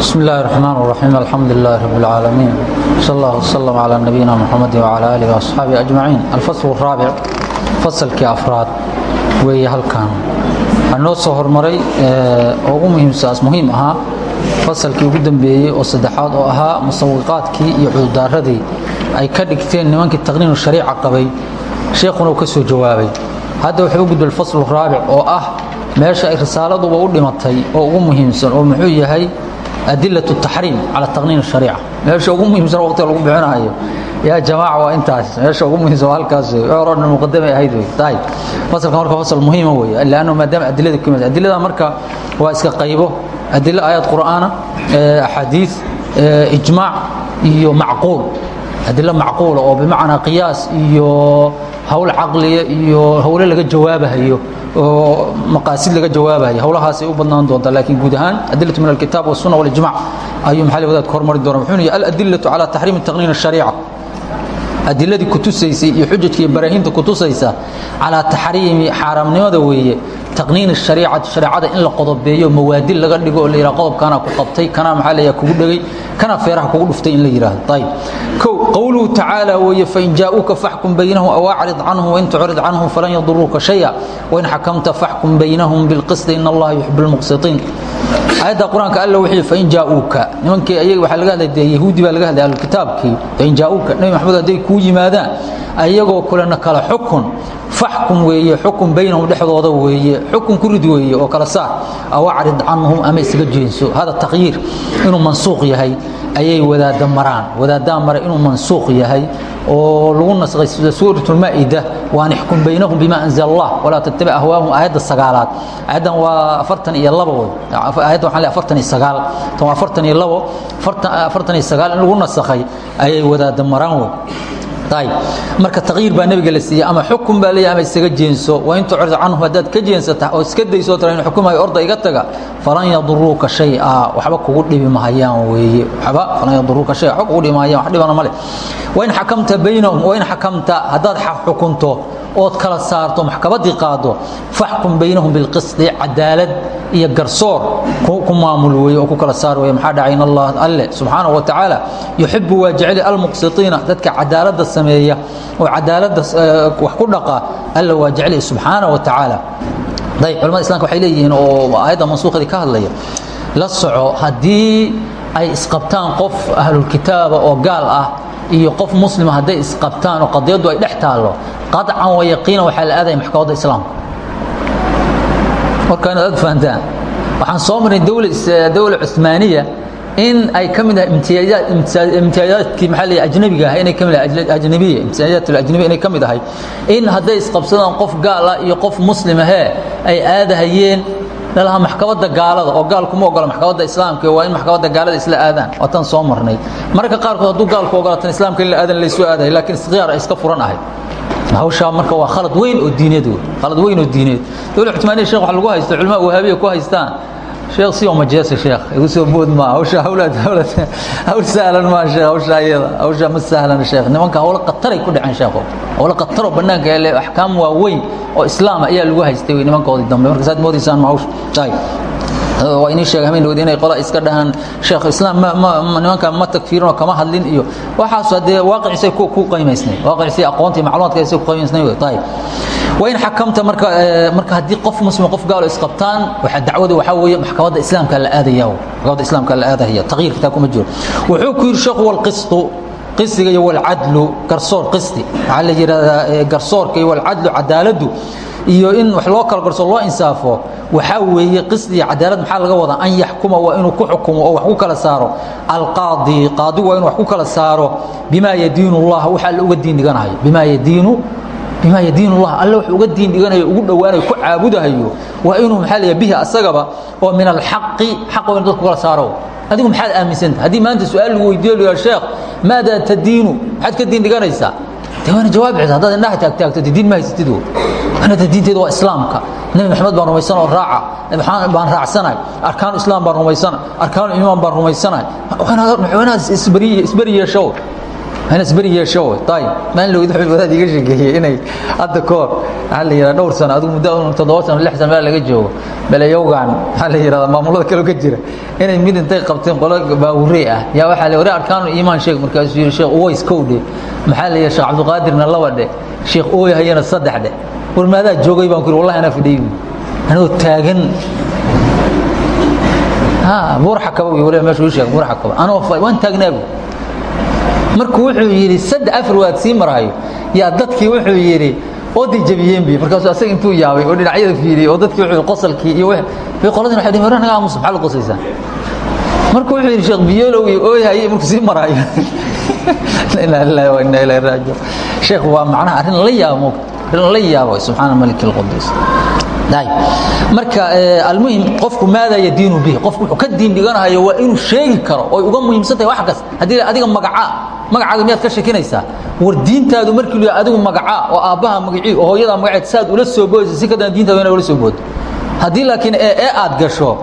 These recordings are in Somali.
بسم الله الرحمن الرحيم الحمد لله رب العالمين صلى الله وسلم على نبينا محمد وعلى آله وأصحابه أجمعين الفصل الرابع فصلkii afraad weeye halkan waxaa noo soo hormaray oo ugu muhiimsaas muhiim ahaa fasalkii ugu dambeeyey oo saddexaad oo ahaa musawiqaadkii iyo cudurdaaradii ay ka dhigteen nimankii taqniinu shariica qabay sheekhuna uu ka soo jawaabay hadda wuxuu u gudbay alfaslu raabic oo ah meesha ay risaaladuba u dhimatay oo ugu muhiimsan oo muxuu yahay adila taxriim cala taqniin shariica meesha ugu muhiimsan waqtiga lagu bixinahayo yaa jamaaca waa intaas meesha ugu muhiimsan waa halkaas orona muqadamay ahayd wey tahay fasalka marka fasal muhiima weeye leanno maadaama adilada ku yimaada adilada marka waa iska qaybo adilo aayad qur'aana axaadiid ijmaac iyo macquul adilo macquula oo bimacnaa qiyaas iyo hawl caqliya iyo hawle laga jawaabahayo oo maqaasid laga jawaabayo hawlahaasay u badnaan doontaa laakiin guud ahaan adilatu min alkitaab wasunna walijmac ayuu maxali wadaadka hormari doona wuxuu yihi aladilatu calaa taxriimi taqniin الshariica adiladii kutusaysay iyo xujajkii baraahiinta kutusaysa calaa taxriimi xaaraamnimada weeye taqniini shariicati shareecada in la qodobeeyo mawaadi laga dhigo oo la yidhaha qodobkaana ku qabtay kanaa maxaa leeyaha kugu dhegay kana feeraha kugu dhuftay in la yidhaahdo ayib kow qowluhu tacaala weeye fain jaa'uuka faxkum baynahum aw acrid canhum wain tucrid canhum falan yaduruuka shaya wain xakamta faxkum baynahum bilqisti in allaha yuxibu lmuqsitiin aayadda qur'aanka alla wixii fain jaa'uuka. Nimankii ayaga waxaa laga hadlay dee yahuudi baa laga hadlay ahlukitaabkii fain jaa'uuka. Nebi maxamed hadday ku kuu yimaadaan ayagoo kulena kala xukun. Faxkum weeye xukun baynahum dhexdooda weeye xukun ku rid weeye oo kala saar. Aw acrid canhum ama isaga jeenso hada takyiir inuu mansuuq yahay ayay wadaada maraan. Wadaaddaa mare inuu mansuuq yahay oo lagu nasqay sida suurat lmaa'ida waan ixkum baynahum bima anzala allah walaa tattabic ahwaahum. Aayadda sagaalaad. Aayaddan waa afartan iyo labo wey. Aayadda waxaan leeyahay afartan iyo sagaal. Tan waa afartan iyo labo. Afartan iyo sagaal in lagu nasakhay ayay wadaada maraan wey marka taqyiir baa nebiga la siiyey ama xukun baa leeyahy ama isaga jeenso. Wain tucrid canhum haddaad ka jeensata oo iska dayso tara in xukumayo orda iga taga falan yaduruuka shay'a. Waxba kugu dhibi mahayaan weeye. Waxba falan yaduruuka shay'a waxba kugu dhibi mahayaan wax dhibana ma leh. Wain xakamta baynahum wain xakamta haddaad xukunto ood kala saarto maxkamaddii qaado faxkum baynahum bilqisti cadaalad iyo garsoor ku maamul weeye oo ku kala saar weeye maxaa dhacay in allah alle subxaanahu wa tacaala yuxibu waa jeceli almuqsitiina dadka cadaaladda sameeya oo cadaaladda wax ku dhaqa alle waa jeceli subxaanahu wa tacaala dayib culamada islamka waxay leeyihiin oo aayadda mansuukhadii ka hadlaya la soco haddii ay isqabtaan qof ahlulkitaaba oo gaal ah iyo qof muslima hadday isqabtaan oo qadiyaddu ay dhex taallo qaطcan wa yaqiinan waxaa la aadaya maxkamadda islaamka. Marka inaad ad fahantaan waxaan soo marnay dowla cuثmaaniya in ay ka mid ahay imtiyaazaadkii maxaa la ajnabiga ah inay ka mid ahay ajnabiya imtiyaazaat alajnabiya inay ka mid ahay in hadday isqabsadaan qof gaal ah iyo qof muslimahee ay aadahayeen lalaha maxkamadda gaalada oo gaal kuma ogola maxkamadda islaamka waa in maxkamadda gaalada isla aadaan waa tan soo marnay. Mararka qaarkood hadduu gaalku ogola tan islaamka in la aadan laysu aadahay laakiin ikhtiyaar ay iska furan ahayd. Hawshaa marka waa khalad weyn oo diineed khalad weyn oo diineed. Dowla cuthmaaniya sheekh waxa lagu haysto culimaa wahaabiya ku haystaan sheekh si majeese sheekh igu soo bood ma? Hawsha hawlaad hawlad hawl sahlan ma sheekh hawsha ayada hawsha ma sahlan sheekh nimanka hawlo qataray ku dhaceen sheekho hawlo qataro banaanka ee leh axkaam waaweyn oo islaam ayaa lagu haystay nimankoodii dambe marka saad moodaysaan ma hawsha tahay waa inii sheega habeenawood inay qola iska dhahaan. Sheekh islaam nimanka ma tagfiirinoo kama hadlin iyo waxaas haddee waaqiciisay ku qaymaysnay waaqiciisay aqoontii macluumaadka isay ku qaymaysnay wey tahay wain xakamta marka marka haddii qof muslim qof gaalo isqabtaan waxa dacwada waxaa weeye maxkamadda islaamka la aadaya maxkamadda islaamka la aadaya. Taqyiir kitaa kuma jiro. Wuxuu ku yidhi sheekhu walqistu qisiga iyo walcadlu garsoor qisti. Waxaa la yidhahdaa garsoorka iyo walcadlu cadaaladdu iyo in wax loo kala garso loo insaafo waxaa weeye qisdi iyo cadaalad maxaa laga wadaa? An yaxkuma waa inuu ku xukumo oo wax ku kala saaro. Alqaadi qaadigu waa inuu wax ku kala saaro. Bimaa yadiinu allah waxa alla uga diin dhiganayo. Bimaa yadiinu bima yadiin اllah alle wuxuu uga diin dhiganayo ugu dhowaanayo ku caabudahayo. Waa inuu maxaa la bihi asagaba oo min alxaqi xaq waa inu dadku kala saaro. Adigu maxaad aaminsanta? Haddii maanta su'aal lagu weydiiyo la sheekh maada tadiinu? Maxaad ka diin dhiganaysaa? De waana jawaab cisa haddaad indhaha taagtaagto de diin ma haysatid anada diinteeda waa islaamka nebi maxamed baan rumaysan oo raaca baan raacsanahay arkaanu islaam baan rumaysanahay arkaanu iimaan baan rumaysanahay wanaad isberi yeesho inas beri yeesho maalin lowd wadaad iga sheekeeyey inay hadda koor maxaa la yidhahda dhowr sano adigu muddo toddoba sano lix sano meel laga joogo. Belayowgan maxaa la yidhahda maamulada kaloo ka jira. Inay mid intay qabteen qolo baawurey ah. Yaa waxaa la wari arkaanu iimaan sheeg. Markaasuu yidhi sheekh uways kow dhe maxaa la yidhi sheekh cabdiqaadirna laba dhe sheekh ooy hayana saddex dhe war maadaa joogay? Baan ku yidhi wallahi anaa fidhiy anigoo taagan. Buurxakaba waliba meesha uu sheeg buurxakaba anoo waan taagnaabu markuu wuxuu yidhi saddex afar waad sii marahayo yaa dadkii wuxuu yidhi oday jabiyeen bi markaasuu asaga intuu yaabay oo dhinacyada fiiriyey oo dadkii wuxuu qosalkii iyo qoladin waxay dhihin naga aamus maxaa la qosaysaa markuu wuxuu yidhi sheekh biyeelow iyo ooyhaye markuu sii maraayo inaa lillahi wa inaa ilayhi raajiun sheekh waa macnaha arrin la yaabo arrin la yaabo subxaana maliki alqudus marka almuhim qofku maada yadiinu bihi. Qofku wuxuu ka diin dhiganahayo waa inuu sheegi karo oy uga muhiimsan tahay wax kas. Haddii adiga magaca magacaaga miyaad ka shekinaysaa war diintaadu markii lu adigu magaca oo aabbaha magacii oo hooyadaa magaceed saad ula soo boodaysa si kadana diintaadu inay ula soo boodo haddii laakiin ee ee aad gasho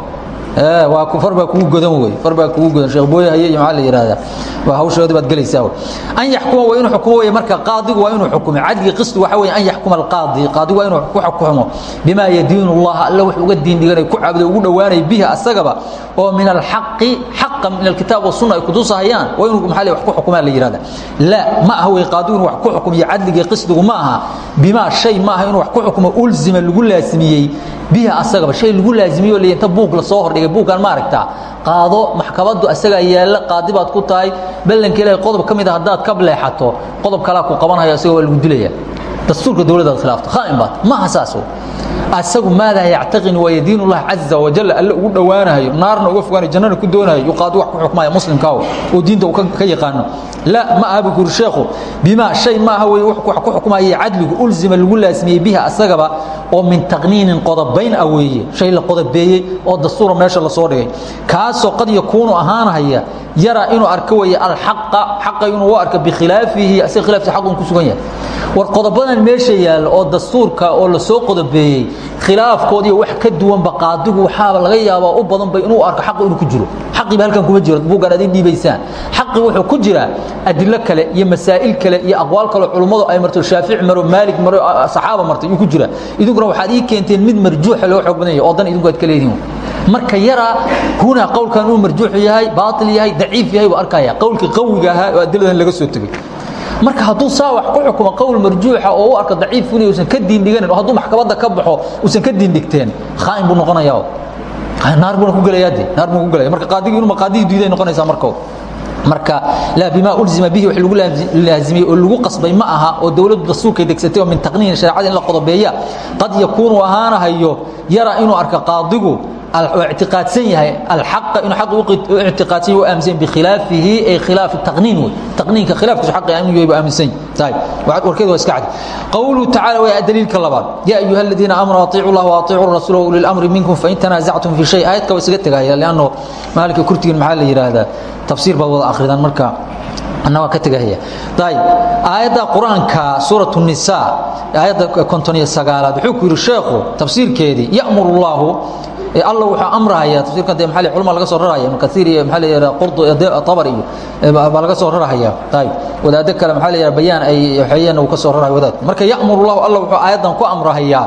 waa far baa kugu godan wey far baa kugu godan. Sheekh booye haye iyo maxaa la yidhahdaa waa hawshoodii baad gelaysaa wey an yaxkuma waa inuu xukumo wey marka qaadigu waa inuu xukumo cadli qisti waxa weeye an yaxkuma alqaadi. Qaadigu waa inuu ku xukumo. Bimaa yadiinu allaha alle wax uga diin dhiganay ku caabuday ugu dhowaanay bihi asagaba oo min alxaqi xaqa min alkitaab wasunna ay kutusahayaan waa inuu maxaa wax ku xukumaa la yidhahda la ma aha wey qaadigu inuu wax ku xukumiyo cadliga qisdigu ma aha. Bimaa shay ma aha inuu wax ku xukumo ulzima lagu laasimiyey bihi asagaba. Shay lagu laazimiyo le inta buug la soo hordhigay buuggan ma aragtaa qaado maxkamadu asagaa yaalla qaadi baad ku tahay ballanka ilahay qodob ka mid a haddaad ka leexato qodob kalaa ku qabanhayo asaga waa lagu dilaya. Dastuurka dowladdaad khilaafto khaa'im baad maaha saas asagu maadaa yactaqin waa yadiin ullah caza wajal alle ugu dhowaanayo naarna uga fogaanayo jannana ku doonayo yuqaadu wax ku xukmaya muslimkaaw oo diinta uu ka yaqaano ma aha buu kuri sheekhu bimaa shay ma aha wey wax ku xukumaya cadligu ulzima lagu laasimiyey biha asagaba oo min taqniinin qodobayn ah weeye. Shay la qodobeeyey oo dastuura meesha la soo dhigay. Kaasoo qad yakuunu ahaanahaya yara inuu arko weeye alxaqa xaqa inuu u arko bikhilaafihi asiga khilaafsi xaq un ku sugan yahay. War qodobadan meesha yaalla oo dastuurka oo la soo qodobeeyey khilaafkoodiiyo wax ka duwanba qaadigu waxaaba laga yaabaa u badanba inuu arko xaqi inuu ku jiro. Xaqiiba halkan kuma jiro buuggan adin dhiibaysaan. Xaqi wuxuu ku jiraa adilo kale iyo masaa'il kale iyo aqwaal kale culummadu ay marto. Shaafici maro maalik maro saxaaba martay yuu ku jira. Idinkuna waxaad ii keenteen mid marjuuxa loo xoog badan yahay oo dan idinku aad ka leedihin marka yaraa huna qowlkan inuu marjuuxu yahay baatil yahay daciif yahay buu arkaya qowlkii qawiga ahaa oo adiladan laga soo tegey marka hadduu saa wax ku xukumo qowl marjuuxa oo u arko daciif inay usan ka diin dhiganin oo hadduu maxkamadda ka baxo usan ka diin dhigteen khaa'in buu noqonayaa. Naar buuna ku gelayaa de naar buu ku gelaya marka qaadigii inuu maqaadigii diiday noqonaysaa markood marka laa bimaa ulzima bihi wax lagu laazimiyey oo lagu qasbay ma aha oo dowladdu dastuurkay degsatay oo min taqniin shareecada la qodobeeya. Qad yakuunu ahaanahayo yara inuu arko qaadigu tiaadsan yahay aa inuu itiaadsan y aminsan bikhilaafihi ay khilaafi taqniin wey taqniinka khilaafkiisu aq inu yahay aminsan yahay. Warkeed waa iska cad. Qowluhu tacala waa daliilka labaad. Yaa ayuha aladiina aamanuu aiicu llah waaiicu rasuula ulil amri minkum fain tanaazactum fi shay. Aayadka waa isaga tegaya lanno maalinka kurtigan maxaa la yidhaahdaa tafsiir baad wada akhridaan marka annagaa ka tegahaya. Ayb aayadda qur'aanka suurat nisa aayadda konton iyo sagaalaad wuxuu ku yidhi sheekhu tafsiirkeedii yamur llaahu alla wuxuu amrahaya tafsiirkan de maa culma laga soo raraya ibn iyo maaa la qurd abr iyo baa laga soo rarahaya ayb wadaado kale maxaa la bayaan ay xeeyeen uu ka soo raraya wadaad. Marka ya'mur llahu alla wuxuu aayaddan ku amrahayaa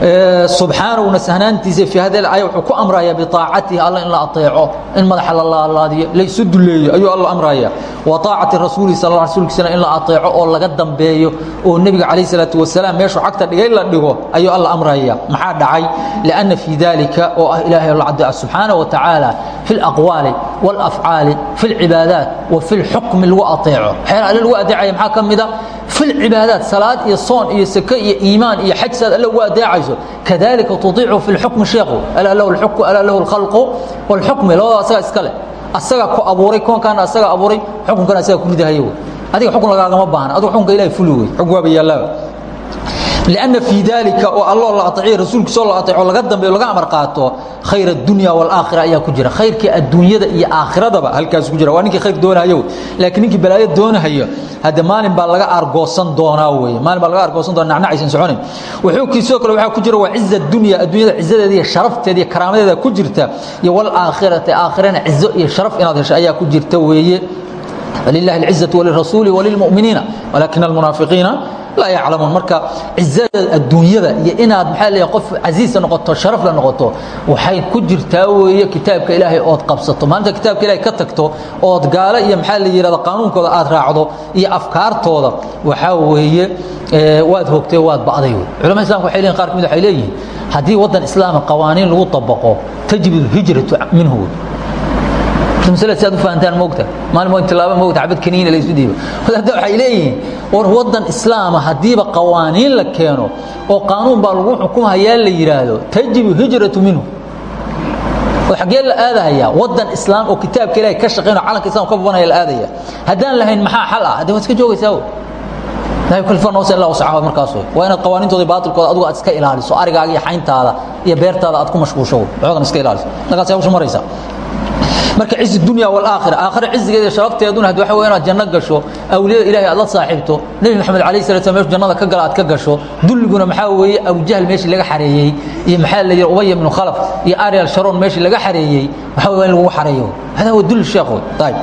subxaanahuna sahnaantiisa fii hadi aaya wuxuu ku amrayaa biaacatihi alla in la aeeco in madaxa la laalaadiyo laysu duleeyo ayuu alla amraya wa aacati rasuulihi sal rasuulkiisana in la aeeco oo laga dambeeyo oo nebiga calayh salaatu wasalaam meeshuu cagta dhigay la dhigo ayuu alla amraya maxaa dhacay lianna fii daalika oo ah ilaahay la caddo ah subxaanah watacaala fi laqwaali wاlafcaali fi lcibaadaat wa fi lxukmi lagu aeeco waxyaala alle lagu adeecaya maxaa ka mida ibaadaat salaad iyo soon iyo sake iyo iimaan iyo xaj saad all u adeecayso kadalika tuiicu fi xukmi sheeku alaa lahu alqu wاlxukmi labada asaga iskale asaga ku abuuray koonkaana asaga abuuray xukunkan asaga ku ridahay adiga ukun lagaagama baahan adiga ukunka ilahay fuli wey ug waaba yaalaaba لأن في ذلك الله الله أطيع رسولك صلى الله عليه وسلم لقد دم لقى أمر قاته خير الدنيا والآخرة يا كجرة خير كي الدنيا يا آخرة دبا هل كاس كجرة وانك خير دونها يو لكن إنك بلاية دونها هي هذا مال بلغا أرجوسن دونا وي مال بلغا أرجوسن دونا نعنع عيسن سعوني وحوك يسوق لو حوك كجرة وعز الدنيا الدنيا عزة دي شرفت دي كرامة دي كجرة يا والآخرة آخرين عزة يا شرف إن هذا الشيء يا كجرة وي lilahi اlcizaةu walirasuuli walilmu'miniina walaakina almunaafiqiina laa yaclamuun. Marka cizada adduunyada iyo inaad maxaa leeyahay qof casiisa noqoto sharaf la noqoto waxay ku jirtaa weeye kitaabka ilaahay ood qabsato. Maalinta kitaabka ilahay ka tagto ood gaalo iyo maxaa la yidhahda qaanuunkooda aad raacdo iyo afkaartooda waxaa weeye waad hogtay waad ba'day wey culamada islamka waxay leeyihiin qaar ka mid waxay leeyihiin haddii waddan islaama qawaaniin lagu طabaqo tajib اlhijratu minhu maslada si aad u fahantaan moogta. Maalin waa tilaaba moogta cabad kaniina la isu dhiibo wadaadda waxay leeyihiin war waddan islaama haddiiba qawaaniin la keeno oo qaanuun baa lagu xukumahayaa la yidhaahdo tajibu hijratu minhu. Oo xaggee la aadahayaa waddan islaam oo kitaabka ilahay ka shaqayn oo calanka islam ka babanaya la aadaya. Haddaan lahayn maxaa xal ah? Haddee waad iska joogaysaa markaas waa inaad qawaaniintooda iyo baatilkooda adigu aad iska ilaaliso arigaaga iyo xayntaada iyo beertaada aad ku mashquulsho waxoodan iska ilaaliso. Markaas hawsha maraysa marka cizi dunya walaaakhira aakhira cizigeeda iyo sharafteeduna had waxa wey inaad janno gasho awliyada ilahay aad la saaxiibto nebi maxamed alayh salat slam meeshu jannada ka gala aad ka gasho dulliguna maxaa weeye abujahl meeshii laga xareeyey iyo maxaa la yidhi ubaya ibnu khalaf iyo ariel sharon meeshii laga xareeyey waxa wey in lagu xareeyo. Hada huwa dulli sheekh wey ayib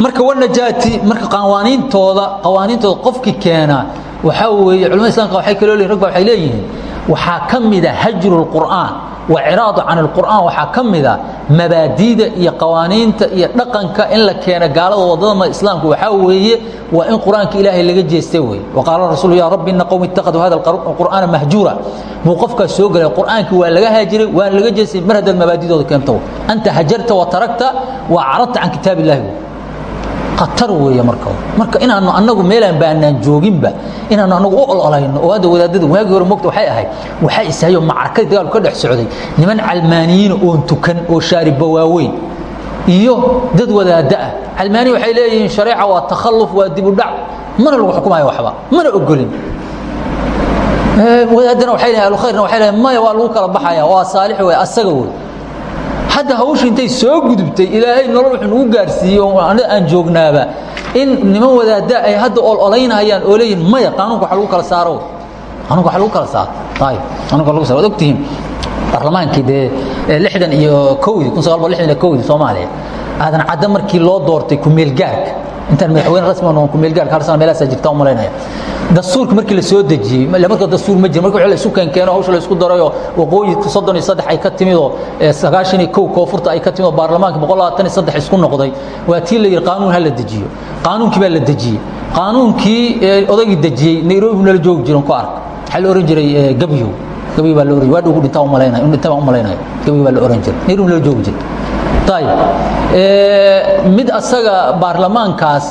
marka wanajaati marka qawaaniintooda qawaaniintooda qofkii keena waxaa weeye culamada islamka waxay kaloo leeyihiin rag ba waxay leeyihiin waxaa ka mida hajru lqur'aan waciraadu can alqur'aan waxaa ka mida mabaadiida iyo qawaaniinta iyo dhaqanka in la keeno gaalada wadadama islaamka waxaa weeye waa in qur'aanka ilaahay laga jeestay wey waqaala rasuulu ya rabbi ina qowmi ittakhaduu hada qur'aana mahjuura buu qofkaas soo gelay qur'aankii waa laga haajiray waana laga jeestay mar haddaad mabaadidooda keento anta hajarta wa tarakta wa acradta can kitaab illahi wey atar weeye marka. Marka inaanu anagu meelaan baanaan jooginba inaanu anagu u ololayno oo hadda wadaadada waagii hore mogta waxay ahayd waxaa ishayo macrakadii dagaalku ka dhex socday. Niman calmaaniyiina oon tukan oo shaariba waaweyn iyo dad wadaadda ah. Calmaaniya waxay leeyihiin shareeca waa takhalluf waa dib u dhac mana lagu xukumayo waxba mana ogolin. Wadaadana waxay leeyihiin ahlukhayrna waxay leeyihiin maya waa lagu kala baxaya waa saalix wey asaga wey hadda hawsha intay soo gudubtay ilaahay nolol wuxuu nagu gaarsiiyey oo aan joognaaba in niman wadaada ay hadda ololaynayaan oo leeyihiin maya qaanuunka waxa lagu kala saaro. Qaanuunka waxa lagu kala saaro. Ayib qaanuunka lagu saaro. Waad ogtihiin baarlamaankii dee lixdan iyo kowdii kun sagaal boqol lixdan iyo kowdii soomaaliya aadan cadda markii loo doortay kumeelgaarka intaan madaxweyne rasmi kumeelgaarka hal sana meelaasaa jirta u malaynaya dastuurka markii la soo dejiyey marka dastuur ma jiro marka wixii la isu keenkeeno hawsha la isku darayo waqooyi soddon iyo saddex ay ka timid oo sagaashan iyo kow koonfurta ay ka timid oo baarlamaanka boqol labaatan iyo saddex isku noqday. Waa tii la yidhi qaanuun ha la dejiyo. Qaanuunkii baa la dejiyey qaanuunkii odaygii dejiyey nairobi nala joogi jiran ku ark waxaa la ohan jiray gabyow gabyo baa la oran waa dhow ku dhintaa u malaynaya dhintaa baan u malaynaya gabyo baa la oran jiray. Nairobi nala joogi jiray mid asaga baarlamaankaas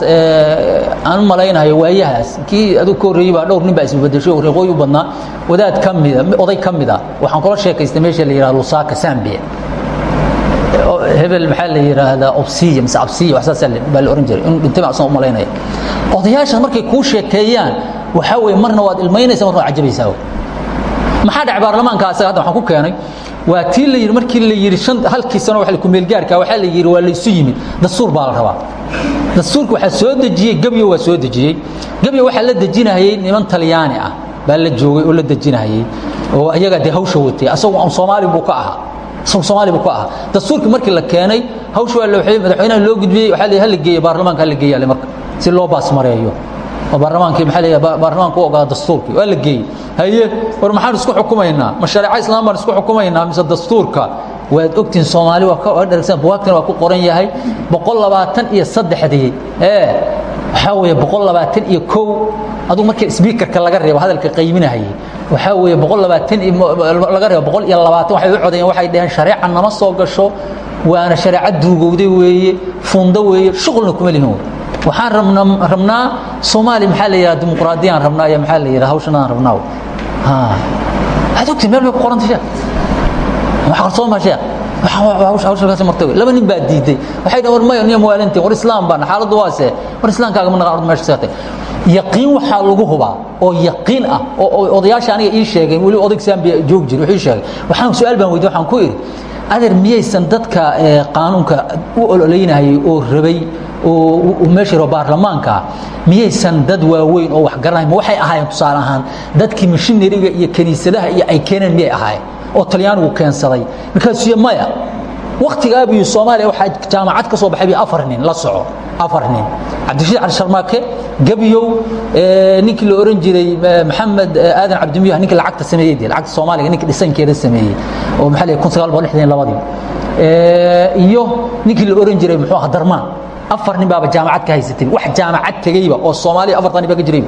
aan u malaynayo waayahaas kii adug ka horreeyey baa dhowr nin baa isbedesho reeqooy u badnaa wadaad ka mida oday ka mid ah waxaan kula sheekaystay meesha la yidhahdo lusaaka zambia hebel maxaa la yidhaahdaa obsiya mise absiya wax saasa baa la oran jiray inuu dhintay baan asan u malaynaya odayaashan markay kuu sheekeeyaan waxaa weeye marna waad ilmaynaysa marna waad cajabaysaa maxaa dhacay baarlamaanka asaga hadda waxaan ku keenay waa tii la yidhi markii la yidhi shan halkii sano wax kumeelgaarka waxaa la yidhi waa la isu yimid. Dastuur baa la rabaa. Dastuurka waxaa soo dejiyey gebyo waa soo dejiyey. Gebyo waxaa la dejinayay niman talyaani ah baa la joogay oo la dejinayay oo ayagaa dee hawsha watay asagu am soomaali buu ka ahaa. Asagu soomaali buu ka ahaa. Dastuurkii markii la keenay hawsha waa la madaxweynaha loo gudbiyey waxaa la hala geeya baarlamaanka hala geeya marka si loo baasmareeyo oo baarlamaankii maxaa leeyahay baarlamaanka u ogolaa dastuurkii waa la geeyey. Haye war maxaan isku xukumaynaa? Ma shareeca islaam baan isku xukumaynaa mise dastuurka? Waad ogtihin soomaali waa dharagsan buwaagtana waa ku qoran yahay. Boqol labaatan iyo saddexdii. Ee waxaa weeye boqol labaatan iyo kow. Adugu markii sbiikarka laga reebo hadalka qayminahayay waxaa weeye boqol labaatan laga reebo boqol iyo labaatan. Waxay u codayeen waxay dhaheen shareeca nama soo gasho waana shareeca duugowday weeye fundo weeye shuqulna kuma lihin waxaan rabna rabnaa soomaaliya maxaa la yidhaha dimuqraadiyaan rabnaa iyo maxaa la yidhaha hawshan aan rabnaa. Waxaad ogtiin meel bay ku qorantay sheekh wax qarsoon baa sheekh hawshalkaas martay laba nin baa diiday. Waxay dhahan war maya niya muwaalintiin war islaam baan xaaladdu waase war islaamkaaga ma naqaan meesha seetay yaqiin waxaa lagu hubaa oo yaqiin ah oo odayaasha aniga ii sheegeen weli odag sambiya joogi jiri wuxuu sheegay. Waxaan su'aal baan weydiy waxaan ku idhi adeer miyaysan dadka qaanuunka u ololeynayay oo rabay oo meesha yaro baarlamaanka miyaysan dad waaweyn oo wax garanay ma waxay ahaayeen tusaale ahaan dadkii mishinariga iyo kiniisadaha iyo ay keeneen miyay ahaayeen? Oo talyaanigu keensaday. Markaasuu maya waktigaabiyo soomaaliya waxaa jaamacad ka soo baxay bi afar nin la soco afar nin cabdirashiid cali sharmaake gebyow ninkii la oran jiray maxamed aadan cabdimiyah ninkii lacagta sameeyey lacagta soomaaliga ninkii dhisankeeda sameeyey oo maxaa la kun sagaal boqol lixdan labadii iyo ninkii la oran jiray muxuu ahaa darmaan afar nin baaba jaamacad ka haysatay wax jaamacad tegeyba oo soomaaliya afartan baa ka jirayba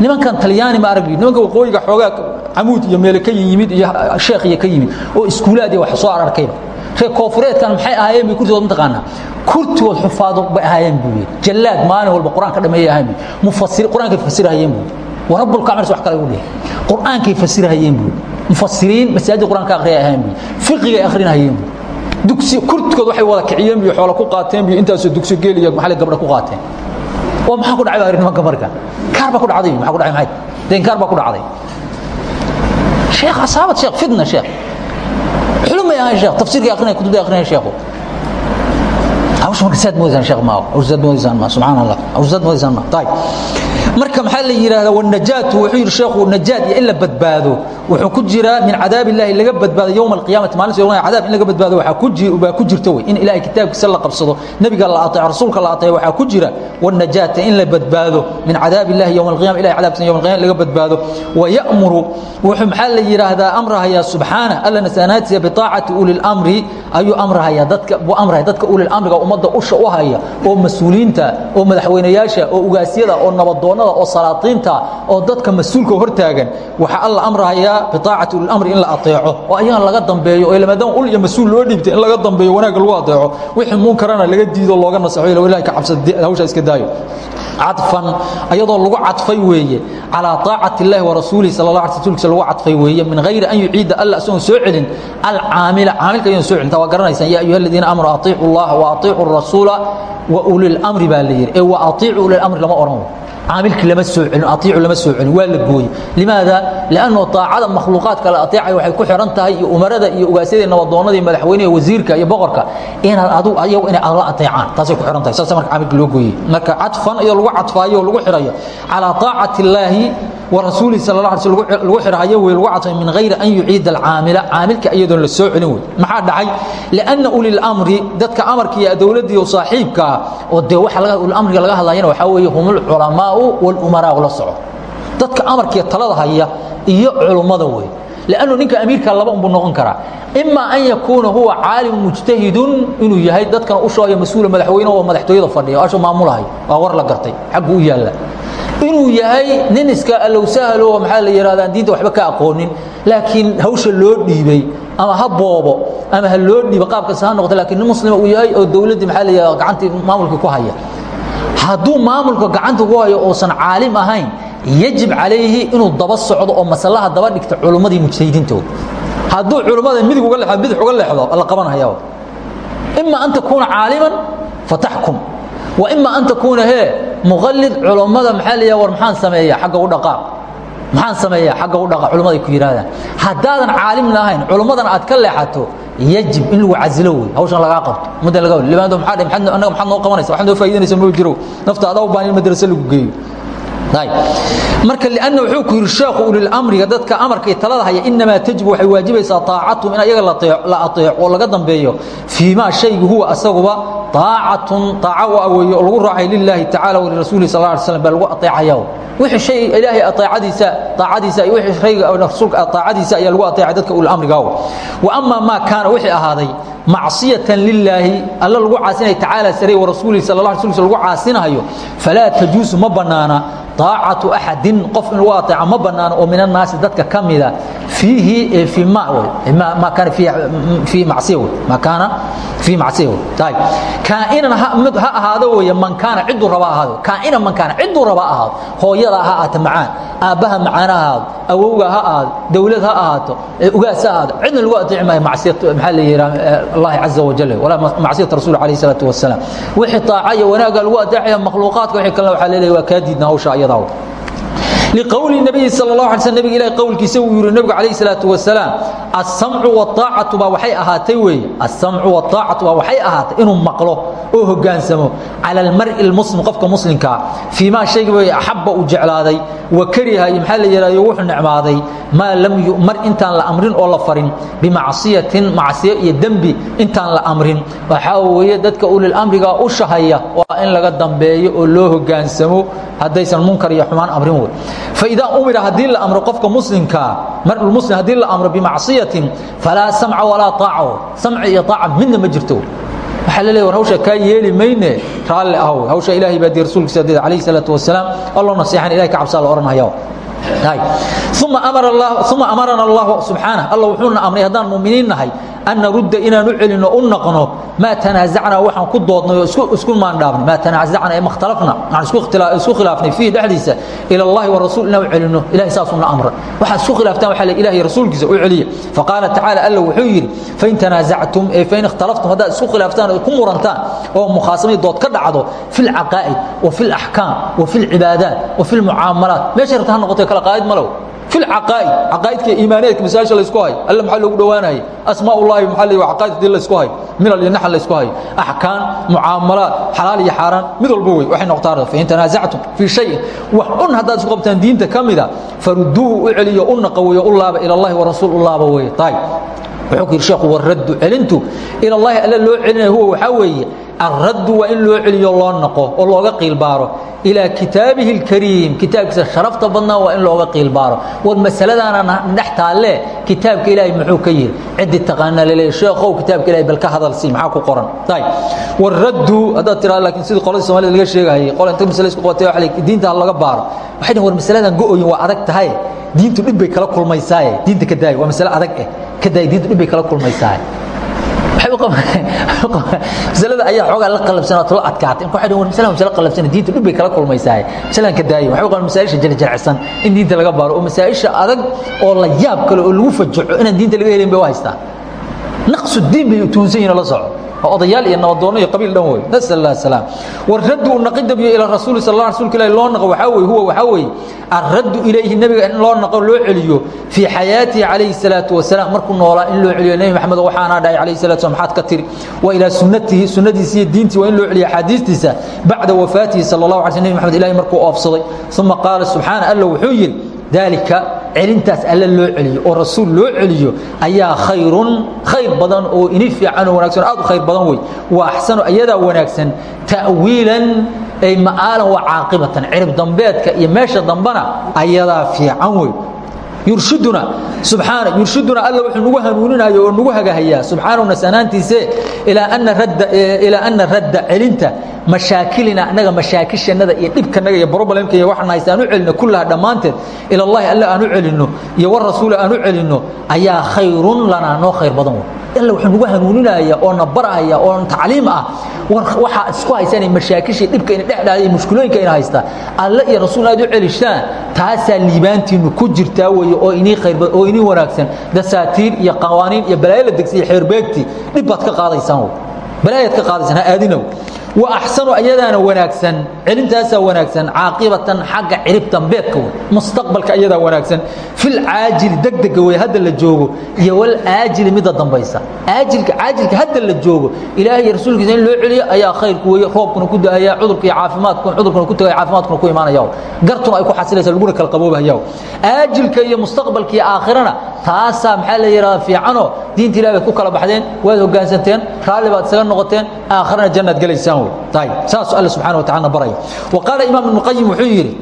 nimankan talyaani ma arag nimanka waqooyiga xoogaa camuud iyo meele ka yimid iyo sheekh iyo ka yimid oo iskuulaad iyo wax soo ararkayba reer koofureedkan maxay ahaayeen bay kurtigood mataqaanaa kurtigood xufaado bay ahaayeen buu yidhi. Jallaad maalin walba qur'aanka dhameeyay ahayn buu mufasir qur'aankay fasirahayeen buu warabbul kacbana wax kale u dhihi. Qur'aankay fasirahayeen buu mufasiriin masaajid qur'aanka akhriyay ahayn buu fiqigay akhrinahayeen buu dugsi kurtigood waxay wada kiciyeen biyo xoola ku qaateen biyo intaasoo dugsi geel iyo maxalli gabdha ku qaateen. Oo maxaa ku dhacay baa nimanka marka? Kaar baa ku dhacday maxaa ku dhacay maxay deen kaar baa ku dhacday. Sheekh asaabad sheekh fidna sheekh saad moodaysan ma marka maxaa la yidhaahdaa wanajaatu wuxuu yidhi sheekhu najaad iyo in la badbaado. Wuxuu ku jiraa min cadaab illaahi laga badbaado yowma alqiyaamati maalinta yowma cadaab in laga badbaado waxaa ku ji baa ku jirta wey. In ilaahay kitaabkiisa la qabsado nebiga la ateeco rasuulka la ateeco waxaa ku jira wanajaata in la badbaado. Min cadaab illahi yowma alqiyama ilahay cadaabkiisa yowma alqiyama laga badbaado. Waya'muru wuxuu maxaa la yidhaahdaa amrahayaa subxaana alla nasanaatiya bitaacati uli lamri ayuu amrahayaa dadka buu amrahaya dadka uli lamriga ummadda usha u haya oo mas'uuliyiinta oo madaxweynayaasha oo ugaasyada oo nabadoonnada oo salaatiinta oo dadka mas-uulka hortaagan waxaa alla amrahayaa biaacati ulilamri in la aeeco oo ayaga laga dambeeyo oo maadaama ul iyo mas-uul loo dhiibtay in laga dambeeyo wanaagga lagu aeeco wixii munkarana laga diido looga nasaxo ilahi ka cabsada hawsha iska daayo caطفan ayadoo lagu caطfay weeye calىa طaacaة الlahi وarasuulihi sal ه rsulkiisa lagu caطfay weeye min غayri an yuciida alla isagoon soo celin alcaamila caamilka ayadoon soo celin ta waa garanaysaan ya ayuha الadiina amanuu aطiicu الlaha وaطiicu الrasuula وuli اlأmri baa la yidhi ee وaطiicu uli اlamri lama ohan caamilkii lama soo celin aiicu lama soo celin waa la gooye limaada? Lanno aacada makhluuqaadka la aeecay waxay ku xihan tahay iyo umarada iyo ugaasyadii nabadoonnada iyo madaxweyneha wasiirka iyo boqorka inaad adu ayagu inay adla aeecaan taasay ku xihan tahay. Saas marka caamilka loo gooyey. Marka cadfan iyadoo lagu cadfaayo lagu xidhayo calaa طaacati illaahi warasuulihi sal la sl lagu xidhayo wey lagu cadfay min hayri an yuciida alcaamila. Caamilka iyadoon la soo celin wey maxaa dhacay? Lianna uli lamri dadka amarka iyo dowladdii oo saaxiibkaa oo dee waxa ulamriga laga hadlayana waxaa weeye hum lculamaa wاlumaraa la soco. Dadka amarkiiyo talada haya iyo culummada wey lannu ninka amiirka laba unbuu noqon karaa. Ima an yakuuna huwa caalimu mujtahidun inuu yahay dadkana ushooyo mas'uula madaxweyne oo madaxtooyada fadhiya. Ashu maamulahay waa war la gartay xaggu u yaalla inuu yahay nin iska oo maxaa la yidhahdaa diinta waxba ka aqoonin laakiin hawsha loo dhiibay ama ha boobo ama ha loo dhiibo qaabkasta ha noqoto lakiin nin muslima uu yahay oo dowladdii maxaa la gacantii maamulkii ku haya. Hadduu maamulka gacanta ku hayo uusan caalim ahayn yajib calayhi inuu daba socdo oo masalaha daba dhigta culummadii mujtahidiintooda hadduu culummada midig uga bidix uga leexdo la qabanaya ima an takuuna caaliman fataxkum wa ima an takuuna hee muqallid culummada maxaa la war maxaan sameeya xagga u dhaqaaq maxaan sameeya xagga u dhaqa culummaday ku yidhahdaan haddaadan caalimna ahayn culummadana aad ka leexato yajib in lagu casilo wey. Hawshan lagaa qabto. Muddan laga limaado maxaa dhay annaga maxaad noo qabanaysa? Waxaad noo faa'idanaysa ma jiro. Nafta adaa u baahan in madrasa lagu geeyo marka lana wuxuu ku yidhi sheekhu ulilmriga dadka amarka iyo talada haya inamaa tajibu waxay waajibaysaa aacatun in ayaga la aeeco oo laga dambeeyo. Fii ma shaygu huwa asaguba aacatun aaca u aweeyo oo lagu raacay lilaahi tacala walirasuulihi sal l slam baa lagu aeecaya wixii shay ilaahay aeecadiisa aacadiisa wixii shayga rasuulka aacadiisa ayaa lagu aeecay dadka ulilmriga wa amaa maa kaana wixii ahaaday macsiyatan lilaahi alla lagu caasinaya tacaala sare warasuulihi sal l sl lagu caasinayo falaa tajuusu ma bannaana aacatu axadin qof in lagu aeeco ma banaano oo min annaasi dadka ka mida iihi ma kaana fii macsiya kaa'inan ha ahaado wey man kaana ciduu raba ahaado. Kaa'ina man kaana ciduu raba ahaado. Hooyada ha ahaato macaan aabbaha macaan ha ahaado awowga ha ahaado dowlad ha ahaato ugaas ha ahaado. Cidna lagu ateeci maayo maxaa la yihaa eh, allahi caza wajal macsiyata rasul alayh salaatu wasalaam wixii taaca iyo wanaagga lagu ateecaya makhluuqaadka wixii kalena waxaa leeleya waa kaa diidna hawsha ayadaa liqowli nabiyi sal اlahu alay sl nabig ilahi qowlkiisa uu yidhi nebigu calayh salaatu wasalaam asamcu waaacatu baa waxay ahaatay weeye asamcu waaacatu baa waxay ahaatay inuu maqlo oo hogaansamo cala almar'i lmuslim qofka muslimkaa fii maa shayga axabba uu jeclaaday wa kariha iyo maxaa la yidhahyo wuxuu necmaaday maa lam yu'mar intaan la amrin oo la farin bimacsiyatin macsiyo iyo dembi intaan la amrin. Waxaa weeye dadka ulilamriga u shahaya waa in laga dambeeyo oo loo hogaansamo haddaysan munkar iyo xumaan amrin wey faidaa umira haddii la amro qofka muslimkaa marmuslim haddii la amro bimacsiyatin falaa samca walaa aaca samci iyo aaca midna ma jirto waxaa leey war hawsha kaa yeeli mayne raalli ahow hawsha ilaahay baa dii rasuulkiisa dida calayhi salaatu wasalaam alloo nasiixan ilahay ka cabsaa la odhanaya uma amarana allahu subxaana alla wuxuuna amray haddaan muminiin nahay an narudda inaan u celinno u noqno maa tanaasacnaa waxaan ku doodnay oo isku maandhaafnay maa tanaasacna ee makhtalafna aan isku khilaafnay fiihi dhexdiisa ila allahi wa rasuul inaan u celinno ilahay saasuuna amray waxaad isku khilaaftaan waxaa leey ilahi rasuulkiisa u celiya faqaala tacaala alla wuxuu yidhi fain tanaasactum ee fain ikhtalaftum haddaad isku khilaaftaan oo ku murantaan oo mukhaasamay dood ka dhacdo fi lcaqaa'id wa fi laxkaam wa fi lcibaadaat wa fi lmucaamalaat meeshay rabta ha noqotay kala qaa'id malow icaqaa'id caqaa'idka iimaaniyeedka masaaisha laysku hayo alle maxaa loogu dhowaanayay asmaaullaahi maxaa leey caqaa'id haddii laysku hayo minal iyo naxal laysku hayo. Axkaam mucaamalaad xalaal iyo xaaraan mid walba wey waxay noqotaan fain tanaazactum fii shayin. Wax un haddaad isku qabtaan diinta ka mida faruduuhu u celiyo u naqaweeyo u laaba ilallaahi warasuul u laaba weeye taay wuxuu ku yidhi sheekhu waraddu celintu ilallaahi alle loo celinaya huwa waxaa weeye alraddu waa in loo celiyo loo noqo oo looga qiilbaaro ilaa kitaabihi اlkariim kitaabkiisa sharafta badnaa waa in looga qiilbaaro war masaladaana dhex taalle kitaabka ilaahay muxuu ka yidhi ciddii taqaana laleeya sheekhow kitaabka ilahay bal ka hadal sii maxaa ku qoran waraddu haddaad tiraa laakiin sidii qoladii somalida laga sheegayay qol inta masale isku qabatay waa diinta laga baaro waxay dhahen war masaladan go-oyin waa adag tahay diintu dhib bay kala kulmaysaaye diinta ka daaya waa masale adag eh ka daaya diintu dhib bay kala kulmaysaaye masalada ayaa xoogaa la qalabsan oo la adkaatay. Waxay dhahen war masaladan masale qalabsan diintu dhib bay kala kulmaysaaye masaladan ka daaya waxay qabaan masaa'isha jarjarcisan in diinta laga baaro oo masaa'isha adag oo la yaab kale oo lagu fajaco inaan diinta laga helin bay u haystaa. Naqsu diin bay tuunsan yihiin la soco odayaal iyo nabadoono iyo qabiil dhan wey nasal allah salaam waraddu naqidabiyo ila rasuuli sal allah rasuulka ilahi loo naqo waxaa weye huwa waxaa weeye alraddu ilayhi nebiga in loo naqo loo celiyo fii xayaatihi calayhi salaatu wasalaam. Markuu noolaa in loo celiyo nebi maxamed waxaanaa dhahay calayhi salatu wasalam maxaad ka tiri wa ilaa sunnatihi sunnadiisa iyo diintii waa in loo celiyo axaadiistiisa bacda wafaatihi sala allahu alay sl nebi maxamed ilahi markuu oofsaday uma qaala subxaana alla wuxuu yidhi dalika celintaas alle loo celiyo oo rasuul loo celiyo ayaa khayrun khayr badan oo ini fiican oo wanaagsan. Aad u khayr badan wey. Wa axsanu ayadaa wanaagsan ta'wiilan ay ma'aalan wa caaqibatan. Cirib dambeedka iyo meesha dambana ayadaa fiican wey. Yurshiduna subxaana yurshiduna alla wuxuu nagu hanuuninaya oo nagu hagahayaa. Subxaanahu nasanaantiise ilaa ana radda celinta mashaakilina annaga mashaakishannada iyo dhibkanaga iyo problemka iyo waxaan haysta aan u celino kullaha dhammaanteed. Ila allahi alla aan u celinno iyo war rasuula aan u celinno ayaa khayrun lanaa noo khayr badan alla wuxuu nagu hanuuninaya oo na baraya oo tacliim ah. Waxaa isku haysanay mashaakishii dhibka ina dhexdhaada iyo mushkulooyinka ina haystaa alle iyo rasuul aad u celishaan taasaa liibaantiinu ku jirtaa weeye oo inii khayr oo inii wanaagsan. Dasaatiir iyo qawaaniin iyo balaayo la degsiya xeerbeegtii dhib baad ka qaadaysaan balaayaad ka qaadaysaan ha aadinow wa axsanu ayadaana wanaagsan. Celintaasaa wanaagsan. Caaqibatan xagga cirib dambeedka wey. Mustaqbalka ayadaa wanaagsan. Filcaajili degdega wey hadda la joogo. Iyo walaajili midda dambaysa. Aajilka caajilka hadda la joogo. Ilaahay iyo rasuulkiisa in loo celiyo ayaa khayrku weye roobkuna ku dahaya cudurka iyo caafimaadkuna cudurkuna ku tagaya caafimaadkuna ku imaanaya gartuna ay ku xasilaysa laguna kala qaboobahaya aajilka iyo mustaqbalka iyo aakhirana taasaa maxaa la yidhahdaa fiicanoo? Diinta ilahi baad ku kala baxdeen waad hoggaansanteen raalli baad isaga noqoteen aakhirana jannaad gelaysaan wey ayb saas alle subxana wa tacala baraya qaala imaam ibnu qayim wuxuu yidhi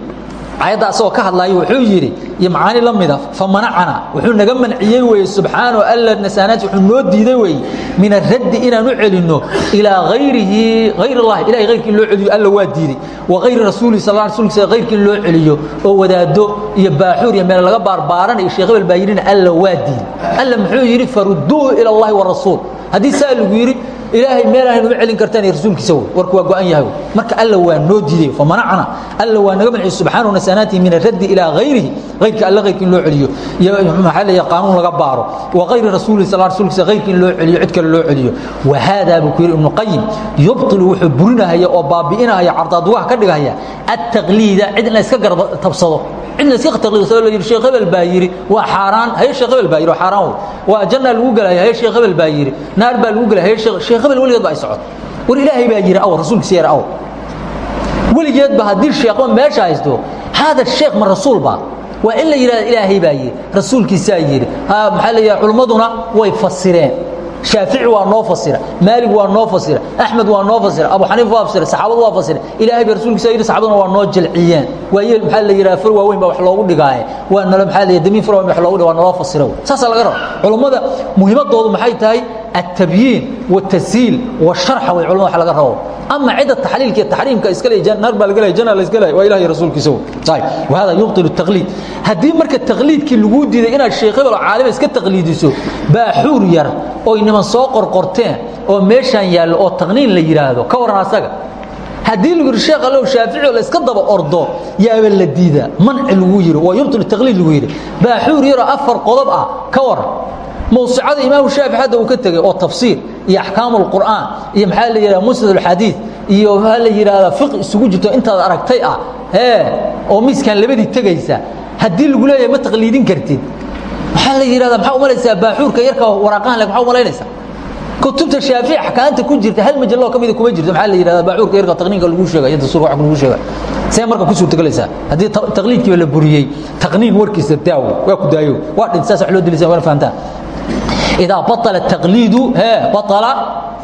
ayadda asagoo ka hadlaaya wuxuu yidhi iyo macaani la mida famanacana wuxuu naga manciyey weye subxaanahu alla nasaanaati wuxuu noo diiday weye min araddi inaan u celinno ilaa hayrihi hayr allahi ilahay hayrkii in loo celiyo alla waa diiday wa hayri rasuulihi sal rsulkiisa hayrkii in loo celiyo oo wadaado iyo baaxuur iyo meel laga baarbaaranayo sheekh hebel baa yidhina alla waa diiday alla muxuu yidhi farudduuhu ila allahi warasuul haddii saa lagu yidhi ilaahay meel ahayn uma celin kartaan rasuulkiisa warku waa go-an yahay marka alla waa noo diiday famanacna alla waa naga manciyo subxaanahu nasanaatihi min araddi ilaa hayrihi hayrka alla hayrka in loo celiyo. Iyo maxaa leeyahay qaanuun laga baaro. Wa hayri rasuulihi sal rasuulkiisa hayrka in loo celiyo cid kale loo celiyo. Wa haadaa buu ku yidhi ibnu qayim yubtilu wuxuu burinahaya oo baabi'inahaya cardaadugaha ka dhigahaya attaqliida cid la iska gartabsado cidna iska taqliidso la yidhi sheekh hebel baa yidhi waa xaaraan haye sheekh hebel baa yidhi waa xaaraan wey waa janna lagu gelaya haye sheekh hebel baa yidhi naar baa lagu gelaya haye sheekh hebel weligeed ba ay socod. War ilaahay baa yidhi aw rasuulkiisa yar aw weligeedba haddii sheekho meesha haysto haada sheekh ma rasuul baa. Waa in la yidhahda ilaahay baa yidhi rasuulkiisaa yidhi maxaa la yidhaha culimmaduna way fasireen shaafici waa noo fasira maalig waa noo fasira axmed waa noo fasira abu xaniif waa fasira saxaabadu waa fasira ilaahay bay rasuulkiisa yidhi saxaabaduna waa noo jalciyeen waa yeel maxaa la yidhaha far waaweyn baa wax loogu dhigaaye waa nalo maxaa la yidhaha damiin far waaweyn wax loogu dhiga waa naloo fasira. Saasaa laga raba culummada muhiimadoodu maxay tahay التبيين والتسهيل والشرح way culimada wax laga rabo ama cida taxliilka iyo taxriimka iska leeyahay naar baa laga leeyahay janna la iska leeyahay waa ilaahay rasuulkiisa taay wahada yubtil التقليد hadii marka taqliidkii lagu diiday inaad sheekh hebel caalim iska taqliidiso baa xuur yar oo inama soo qorqorteen oo meeshan yaal oo taqniin la yiraahdo ka waran asaga haddii lagu yiri sheekh allow shaafici la iska daba ordo yaaba la diida manci lagu yiri waa yubtil التقليد lagu yiri baa xuur yar afar qodob ah ka waran mawsucada imaam shaafici hadda uu ka tegey oo tafsiir iyo axkaam اlqur'aan iyo maxaa la yidhahda musnad اxadiid iyo maxaa la yidhahdaa fiq isugu jirto intaad aragtay ah ee oo miiskaan labadii tegaysa haddii lagu leeyahay ma taqliidin kartid. Maxaa la yidhahdaa maxaa umalaysaa baaxuurka yarka waraaqahan le maxaa umalaynaysaa kutubta shaafici axkaamta ku jirta hal majaloo ka mida kuma jirto maxaa la yidhahdaa baaxuurka yarka taqniinka lagu sheega iyo dasuurka wax lagu sheega see marka ku suurtagelaysaa haddii taqliidkiiba la buriyey taqniin warkiisa daawo waa ku daayo waa dhin saas wax loo dilisan wana fahamtaan fahantaan إذا بطل التقليد ها بطل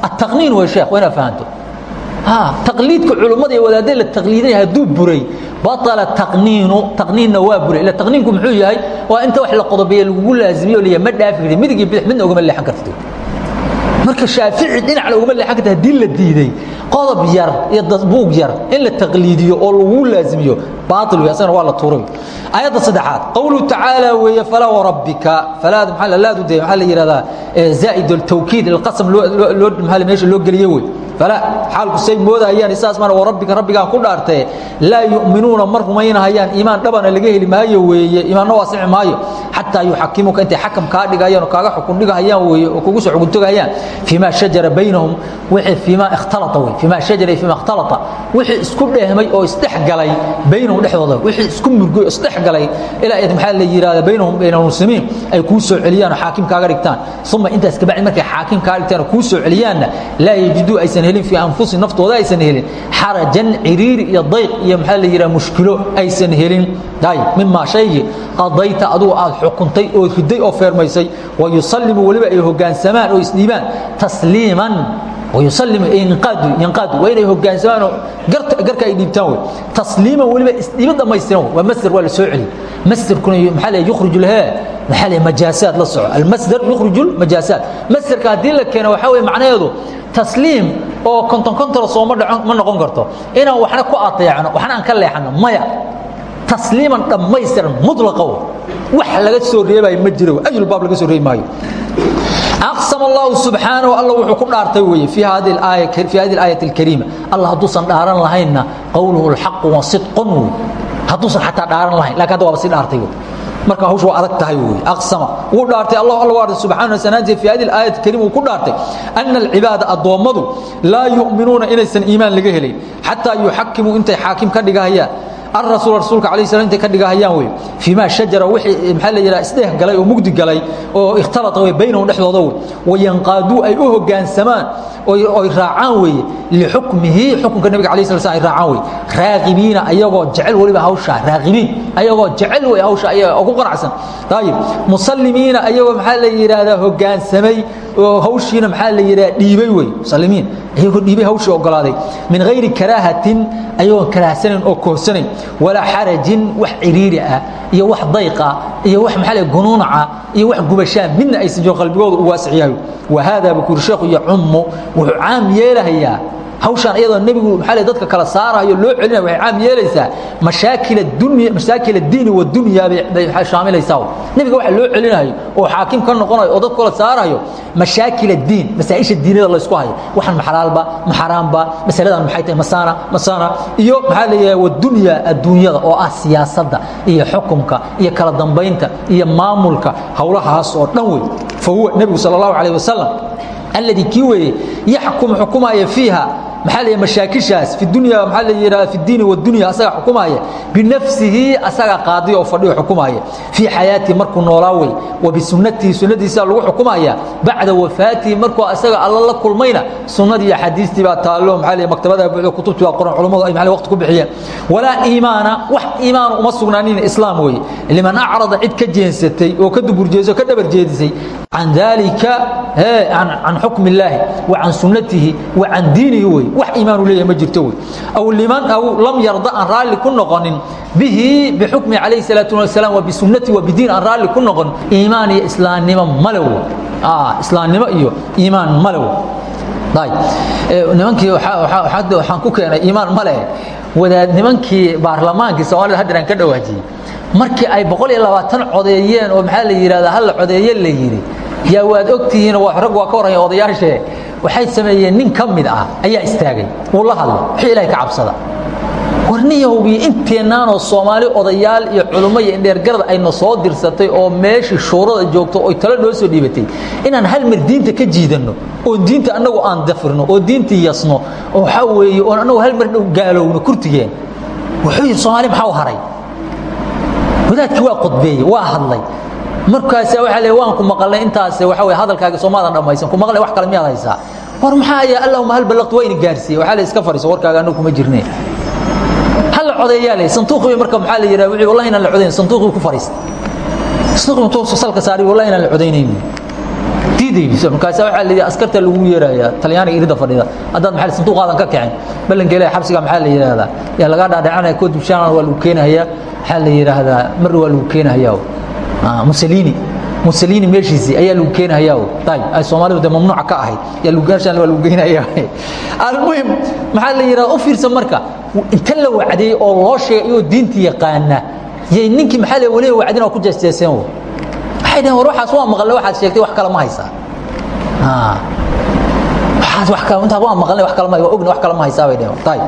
التقنين والشيخ وين فهمته ها تقليدك علماء ودادين التقليدين هدو بري بطل التقنين تقنين نوابري إلا تقنينكم حوي هاي وأنت وحل القضبية اللي لازمية اللي مدى أفكري مدى بيح منه وقم اللي حكرته marka shaafici dhinac laguma leexan karta haddii la diiday qodob yar iyo buug yar in la taqliidiyo oo lagu laazimiyo baatil wey asagana waa la tuuray ayadda saddexaad qowluhu tacaala weeye falaa warabbika falaa maxaa la duday maxaa la yidhahdaa zaa'id altawkiid alqasam loo maxaa meesha loo geliye wey aalku say moodayaan isaasman oo rabbika rabbigaan ku dhaartee laa yuminuuna ma rumaynahayaan iimaan dhabana laga heli maayo weeye iimaanna waasimi maayo xataa yuxakimuka intay xakam kaa dhigayaan oo kaaga xukun dhigahayaan weye oo kugu soo xuguntogahayaan fiima shajara baynahum wixii fiima ikhtalata wey fiima shajara fiima ikhtalata wixii isku dheehmay oo isdhexgalay baynahum dhexdooda wixii isku murgay oo isdhexgalay ilaa id maxaa la yidhahda baynahum bayna muslimiin ay kuu soo celiyaan oo xaakim kaaga dhigtaan uma intaas kabacdi markay xaakim kaa dhigtaan oo kuu soo celiyaanna laa yajiduu aysan helin fi anfusi naftooda aysan helin. Xarajan ciriiri iyo dayq iyo maxaa la yiraahdo mushkilo aysan helin. Day mimma shaygi qadayta aduu aad xukuntay oo riday oo feermaysay. Wa yusallimu waliba ay hoggaansamaan oo isdhiibaan tasliiman aaadu waa inay hogaansamaanoo garka ay dhiibtaan tasliiman weliba isdhiba dhamaystiran waa masder waa la soo celiy masderkuna maaa le yukhrijhe maxaa le majaasaad la soco. Almasder yukhriju majaasaad. Masderka haddii la keeno waxaa wey macnaheedu tasliim oo konton kontoro soo ma noqon karto. Inaan waxna ku ateecno waxna aan ka leexano maya. Tasliiman dhammaystiran muطlaqa wax laga soo reebayo ma jiro ajrubaab laga soo reebi maayo aqsam allahu subxaanahu alla wuxuu ku dhaartay weeye fii hadi aayat alkariima. Alla hadduusan dhaaran lahaynna qowluhu lxaqu wa sidqun wey hadduusan xataa dhaaran lahayn. Lakin hadda waaba sii dhaartay marka hawsha waa adag tahay wey aqsama. Wuu dhaartay allah alla waarda subxanahu sanaantiya fii hadi aayat alkariima wuu ku dhaartay. Ana alcibaada addoommadu laa yu'minuuna inaysan iimaan laga helayn xataa yuxakimuu intay xaakim ka dhigahayaan arasuul rasuulka ala sla intay ka dhigahayaan wey fii maa shajara wixii maxaa la yidhaha isdheeh galay oo mugdi galay oo ikhtalata wey baynahum dhexdooda wey wayanqaaduu ay u hoggaansamaan oy raacaan weeye lixukmihi xukunka nebiga ala sla sl ay raacaan wey raaqibiina ayagoo jecel weliba hawshaa raaqibiin ayagoo jecel wey hawsha ay ugu qanacsan ayib musalimiina ayagoo maxaa la yidhaahdaa hoggaansamay oo hawshiina maxaa la yidhaha dhiibay wey musalimiin ayagoo dhiibay hawshii ogolaaday min hayri karaahatin ayagoon karaahsanayn oo koohsanayn walaa xarajin wax ciriiri ah iyo wax dayqa iyo wax maxaa la gunuunaca iyo wax gubashaan midna aysan jiro qalbigooda u waasiciyahay wahada bukur sheekhu iyo ummu wuxuu caam yeelahayaa hawshaan iyadoo nebigu maa dadka kala saarayo loo celina waxay caam yeelaysaa mashaakil addiini wadunya bay shaamilaysaa nebiga waxa loo celinayo oo xaakim ka noqonayo oo dadku kala saarayo mashaakil addiin masaa'isha diiniyada laysku hayo. Waxaan maxalaalba ma xaraamba masaladan maxay tahay masana masana iyo maxaa leeyahay wadunya adduunyada oo ah siyaasadda iyo xukumka iyo kala dambaynta iyo maamulka howlahaas oo dhan wey fa huwa nebigu sal allahu calayh wasalam alladii kii weeye yaxkumu xukumaya fiiha maxaa la mashaakishaas fi dunya maxaa la yidhaha fi diini wadunya asaga xukumaya binafsihi asaga qaadi oo fadhiyo xukumaya fii xayaatii markuu noolaa wey wa bisunnatihi sunnadiisa lagu xukumaya bacda wafaatihi markuu asaga alla la kulmayna sunnadii iyo xadiistii baa taallo maxaa la maktabada buuxda kutubtii baa qoran culummadu ay maxaa waqti ku bixiyeen. Walaa iimaana wax iimaan uma sugnaanin islaam weeye liman acrada cid ka jeensatay oo ka duburjeesay oo ka dhabar jeedisay can dalika can xukm illaahi wa can sunnatihi wa can diinihi wey wax iimaanu leeyahay ma jirto wey. Aw liman aw lam yarda aan raalli ku noqonin bihi bixukmi calayhi salaatu wasalaam wa bisunnati wa bidiin aan raalli ku noqon iimaan iyo islaamnimo male wey islaamnimo iyo iimaan male wey nimankii waxaan ku keenay iimaan male wadaad nimankii baarlamaankii soomaalida haddeer aan ka dhawaajiyey markii ay boqol iyo labaatan codeeyeen oo maxaa la yidhahdaa halla codeeye la yidhi yaa waad ogtihiin rag waa ka warranya odayaashee waxay sameeyeen nin ka mid ah ayaa istaagay. Wuu la hadlay wixii ilahay ka cabsada warniyahowgii inteennaanoo soomaali odayaal iyo culummo iyo indheergarad ayna soo dirsatay oo meeshii shuurada joogto oy talo noo soo dhiibatay inaan hal mar diinta ka jiidanno oo diinta annagu aan dafirno oo diintii yasno oo waxaa weeye oon annagu hal mar gaalowno kurtigeen. Wuxuu yidhi soomaali maxaa u haray? Wadaadkii waa qodbeeyey waa hadlay markaasa waa le waan ku maqalnay intaas waa hadalkaaga soomaadan dhammaysan ku maqlay wax kale miyaad haysaa? War maxaa ya allahuma hal ballaqtu waa ina gaarsiiye waxaa le iska fariiso warkaaga annagu kuma jirne hal la codeeyaa le sanduuqii marka maxaa la yidhaha wixii wallahi inaan la codayn sanduuqii ku fariista sanduuqii intuu salka saari wallahi inaan la codaynaynin diidayso markaasa waxaa la yidhi askarta lagu yeerayaa talyaaniga irida fadhida haddaad maxaa sanduuqaadan ka kicin. Ballanka ilahi xabsiga maxaa la yidhaahdaa? Yaa lagaa dhaadhicanaya koo dubshaana waa lagu keenahayaa maxaa la yidhaahdaa? Mar waa lagu keenahayaa musalini musalini meeshiisii ayaa lagu keenahayaa ayb ay soomaalidu de mamnuuca ka ahayd. Yaa lagu gaashaan waa lagu geynaya almuhim maxaa la yidhahda u fiirsan marka inta la wacdiyey oo loo sheegay iyoo diinta yaqaana yay ninkii maxaa la weliba wacdin oo ku jeesjeeseen waxay dhaheen war waxaas waa maqalnay waxaad sheegtay wax kale ma haysaa. Waxaas wax kale intaas waa maqalnay wax kale ma waa ogna wax kale ma haysaa bay dhaheen ayb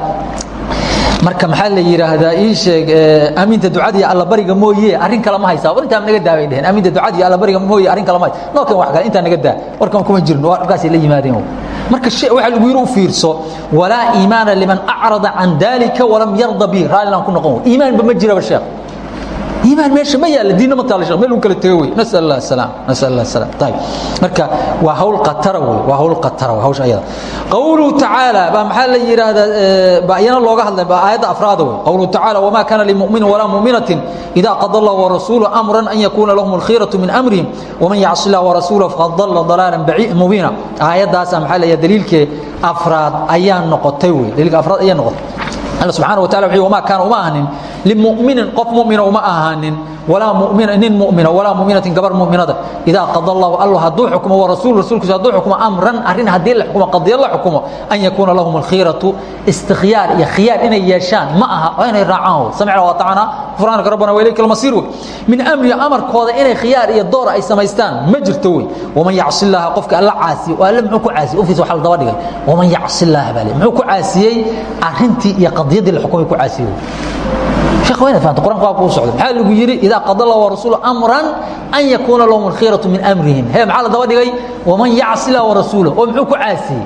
marka maxaa la yidhaahdaa ii sheeg aaminta ducadiiyo allabariga mooye arrin kale ma haysaa war intaa naga daa bay dheheen aaminta ducadiiyo allabariga mooye arrin kale ma haysa. Noo kan wax kale intaa naga daa. Warkan kuma jirno. Warkaasay la yimaadeen marka waxaa lagu yidhi u fiirso walaa iimaana liman acrada can dalika walam yarda bi raallilaan ku noqon. Iimaanba ma jiraba sheekh iimaan meesha ma yaalla diinna ma sheekh meel uu kala tego wey. Nasal allah salaam nasal allah salaam tayib marka waa hawl qatara wey waa hawl qatara waa hawsha ayada. Qawluhu tacaala baa maxaa la yidhaahdaa baa iyana looga hadlay baa aayadda afraada wey. Qawluhu tacaala wamaa kana limu'minin walaa mu'minatin idaa qada allah warasuulu amran an yakuuna lahum alkhiyaratu min amrihim waman yacsi allah warasuulahu faqad dalla dalaalan mubiina. Aayaddaasa maxaa la yidhahda daliilkee afraad ayaa noqotay wey. Daliilka afraad ayaa noqotay alla subxaana wa tacala wuxuu wamaa kaana uma ahanin limuminin qof mumina uma ahaanin. Walaa mumina nin mumina walaa muminatin gabar muminada. Idaa qada allahu alla hadduu xukumo warasuul rasuulkiisu hadduu xukumo amran arrin haddii la xukumo qadiyo la xukumo an yakuuna lahum alkhiyaratu istikhyaar iyo khiyaar inay yeeshaan ma aha oo inay raacaan. Samicna waatacna qur'aanka rabbana wa ilayka almasiir wey. Min amri amarkooda inay khiyaar iyo door ay samaystaan ma jirto wey. Waman yacsi llaha qofka alla caasiyo oo alle muxuu ku caasiyey? Ufiis waxa la daba dhigay. Waman yacsi llaha baa le muxuu ku caasiyey? Arrintii iyo qadiyadii la xukumay ku caasiyey شيخ وين فهمت القرآن قال قول سعود حال لو يري إذا قضى الله ورسوله أمرا أن يكون لهم الخيرة من أمرهم هي معال دوادي ومن يعصي الله ورسوله ومحوك عاسي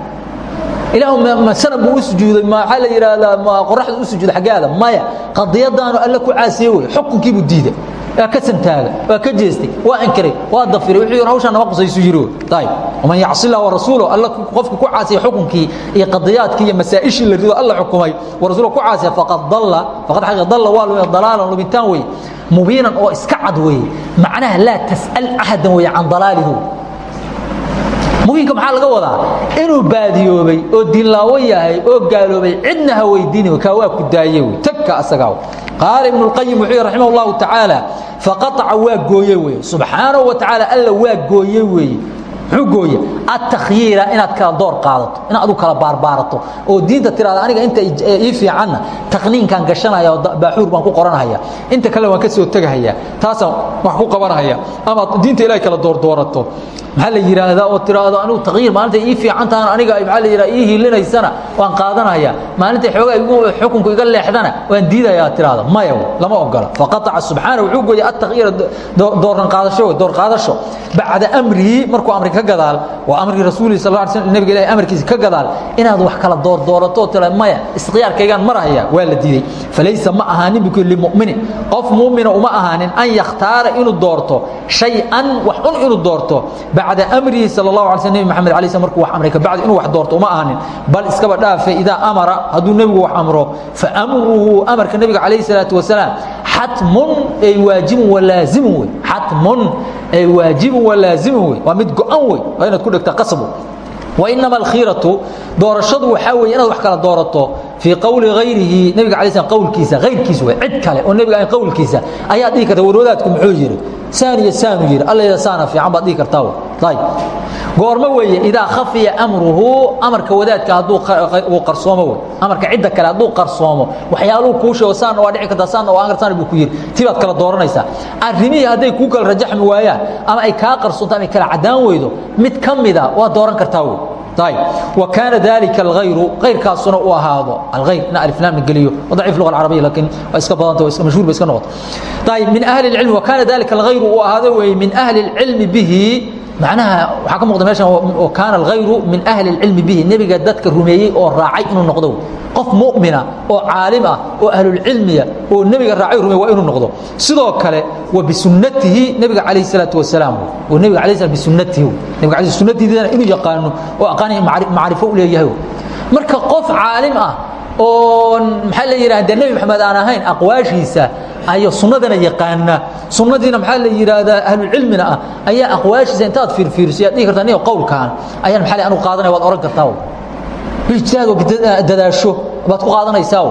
إلههم ما سنة بوسجود ما حال يرى ما قرح وسجود حق هذا ما قضية دانو قال لك عاسي حكم كيف الديده waa ka santaaga waa ka jeestay waa ankaray waa dafiray wuxuu yidhi hawshaan nama qusaysu yiro ayib waman yacsi illah warasuulahu alla qofka ku caasiya xukunkii iyo qadiyaadkii iyo masaa'ishii la rido alla xukumay. Warasuulahu ku caasiya faqad dalla faqad xaqiiqa dalla waa lumay dalaalan lumitaan weeye mubiinan oo iska cad weeye macnaha laa tas'al ahadan weeye can dalaalihu mubiinka maxaa laga wadaa inuu baadiyoobay oo diinlaawo yahay oo gaaloobay cidna ha weydiini kaa waa ku daaye wey tagka asagaa qaala ibnu اlqayim wuxuu yihi raximah اllahu tacaala faqaطaca waa gooye weeye subxaanahu wa tacaala alla waa gooye weeye muxuu gooye attakhyiira inaad kala door qaadato inaad adu kala baarbaarato oo diinta tiraada aniga inta ii fiicanna taqniinkaan gashanaya oo baaxuur baan ku qoranhaya inta kale waan ka soo tegahaya taasaan wax ku qabanahaya ama diinta ilahay kala doordoorato maxaa la yidhaahdaa oo tiraahdo anigu taqyiir maalinta ii fiican tahan aniga maxaa la yidhaha ii hiilinaysana waan qaadanaya maalinta xoogaa igu xukunku iga leexdana waan diidayaa tiraahdo maya lama ogola faqataca subxaana wuxuu gooyay attakhyiira dooran qaadasho door qaadasho bacda amrihi markuu amray ka gadaal waa amarkii rasuuli sal al sl nabiga ilahi amarkiisa ka gadaal inaad wax kala doordooratoo tila maya iskhiyaarkaygaan ma rahaya waa la diiday. Falaysa ma ahaanin biku limuminin qof muumina uma ahaanin an yakhtaara inuu doorto shay-an wax un inuu doorto. Bacda amrihi sal allahu ala sl nebi maxamed alay sl markuu wax amray kabacdi inuu wax doorto uma ahaanin. Bal iskaba dhaafe idaa amara hadduu nebigu wax amro fa amruhu amarka nebiga calayh salaatu wasalaam xatmun ay waajibu walaazimu wey xatmun ay waajibun walaazimun wey. Waa mid go-an wey. Waa ku dhegta qasbo wainama alkhiiratu doorashadu waxaa inaad wax kala doorato fii qowli hayrihi nebiga slam qowlkiisa hayrkiisa wey cid kale oo nebiga ahayn qowlkiisa ayaad dhihi karta warwadaadku muxuu yidhi saan iyo saanu yidhi alla saana fiican baad dhihi kartaa ayb goormo weeye idaa khafiya amruhu amarka wadaadka hadduu uu qarsoomo wey amarka cidda kale hadduu qarsoomo waxyaaluhu kuu sheego saanna waa dhici kartaa saanna waa ankartaan buu ku yidhi tibaad kala dooranaysaa. Arrimihii hadday kuu kala rajaxmi waayaan ama ay kaa qarsoonto ama ay kala caddaan weydo mid ka mida waad dooran kartaa wey wakaana dalika alghayru kayrkaasuna uu ahaado alghayr ina aliflaamna geliyo luga alcarabiya laakiin waa iska badanta mashhuur ba iska ayb min ahli اlcilmi wakaana dalika alghayru uu ahaado weeye min ahli اlcilmi bihi macnaha waxaa ka muuqda meeshan kaana alghayru min ahli اlcilmi bihi nebiga dadka rumeeyey oo raacay inuu noqdo. Qof mu'mina oo caalim ah oo ahlulcilmiya oo nebiga raacay rumey waa inuu noqdo. Sidoo kale wa bisunnatihi nebiga calayh salaatu wasalaam. Oo nebiga alay slam bisunnatihi nebiga alay sunnatiidana inuu yaqaano oo aqaani macrifo u leeyahay. Marka qof caalim ah oo maxaa la yidhahda nebi maxamed aan ahayn aqwaashiisa ayo sunnadana yaqaana sunnadiina maxaa la yidhaahdaa ahlulcilmina ah. Ayaa aqwaashiisa intaad fiirfiiriso yaad dhihi kartaa niyo qowlkaan. Ayaan maxaa anigu qaadanaya waad oran kartaa ijtihaad oo dadaasho baad ku qaadanaysaa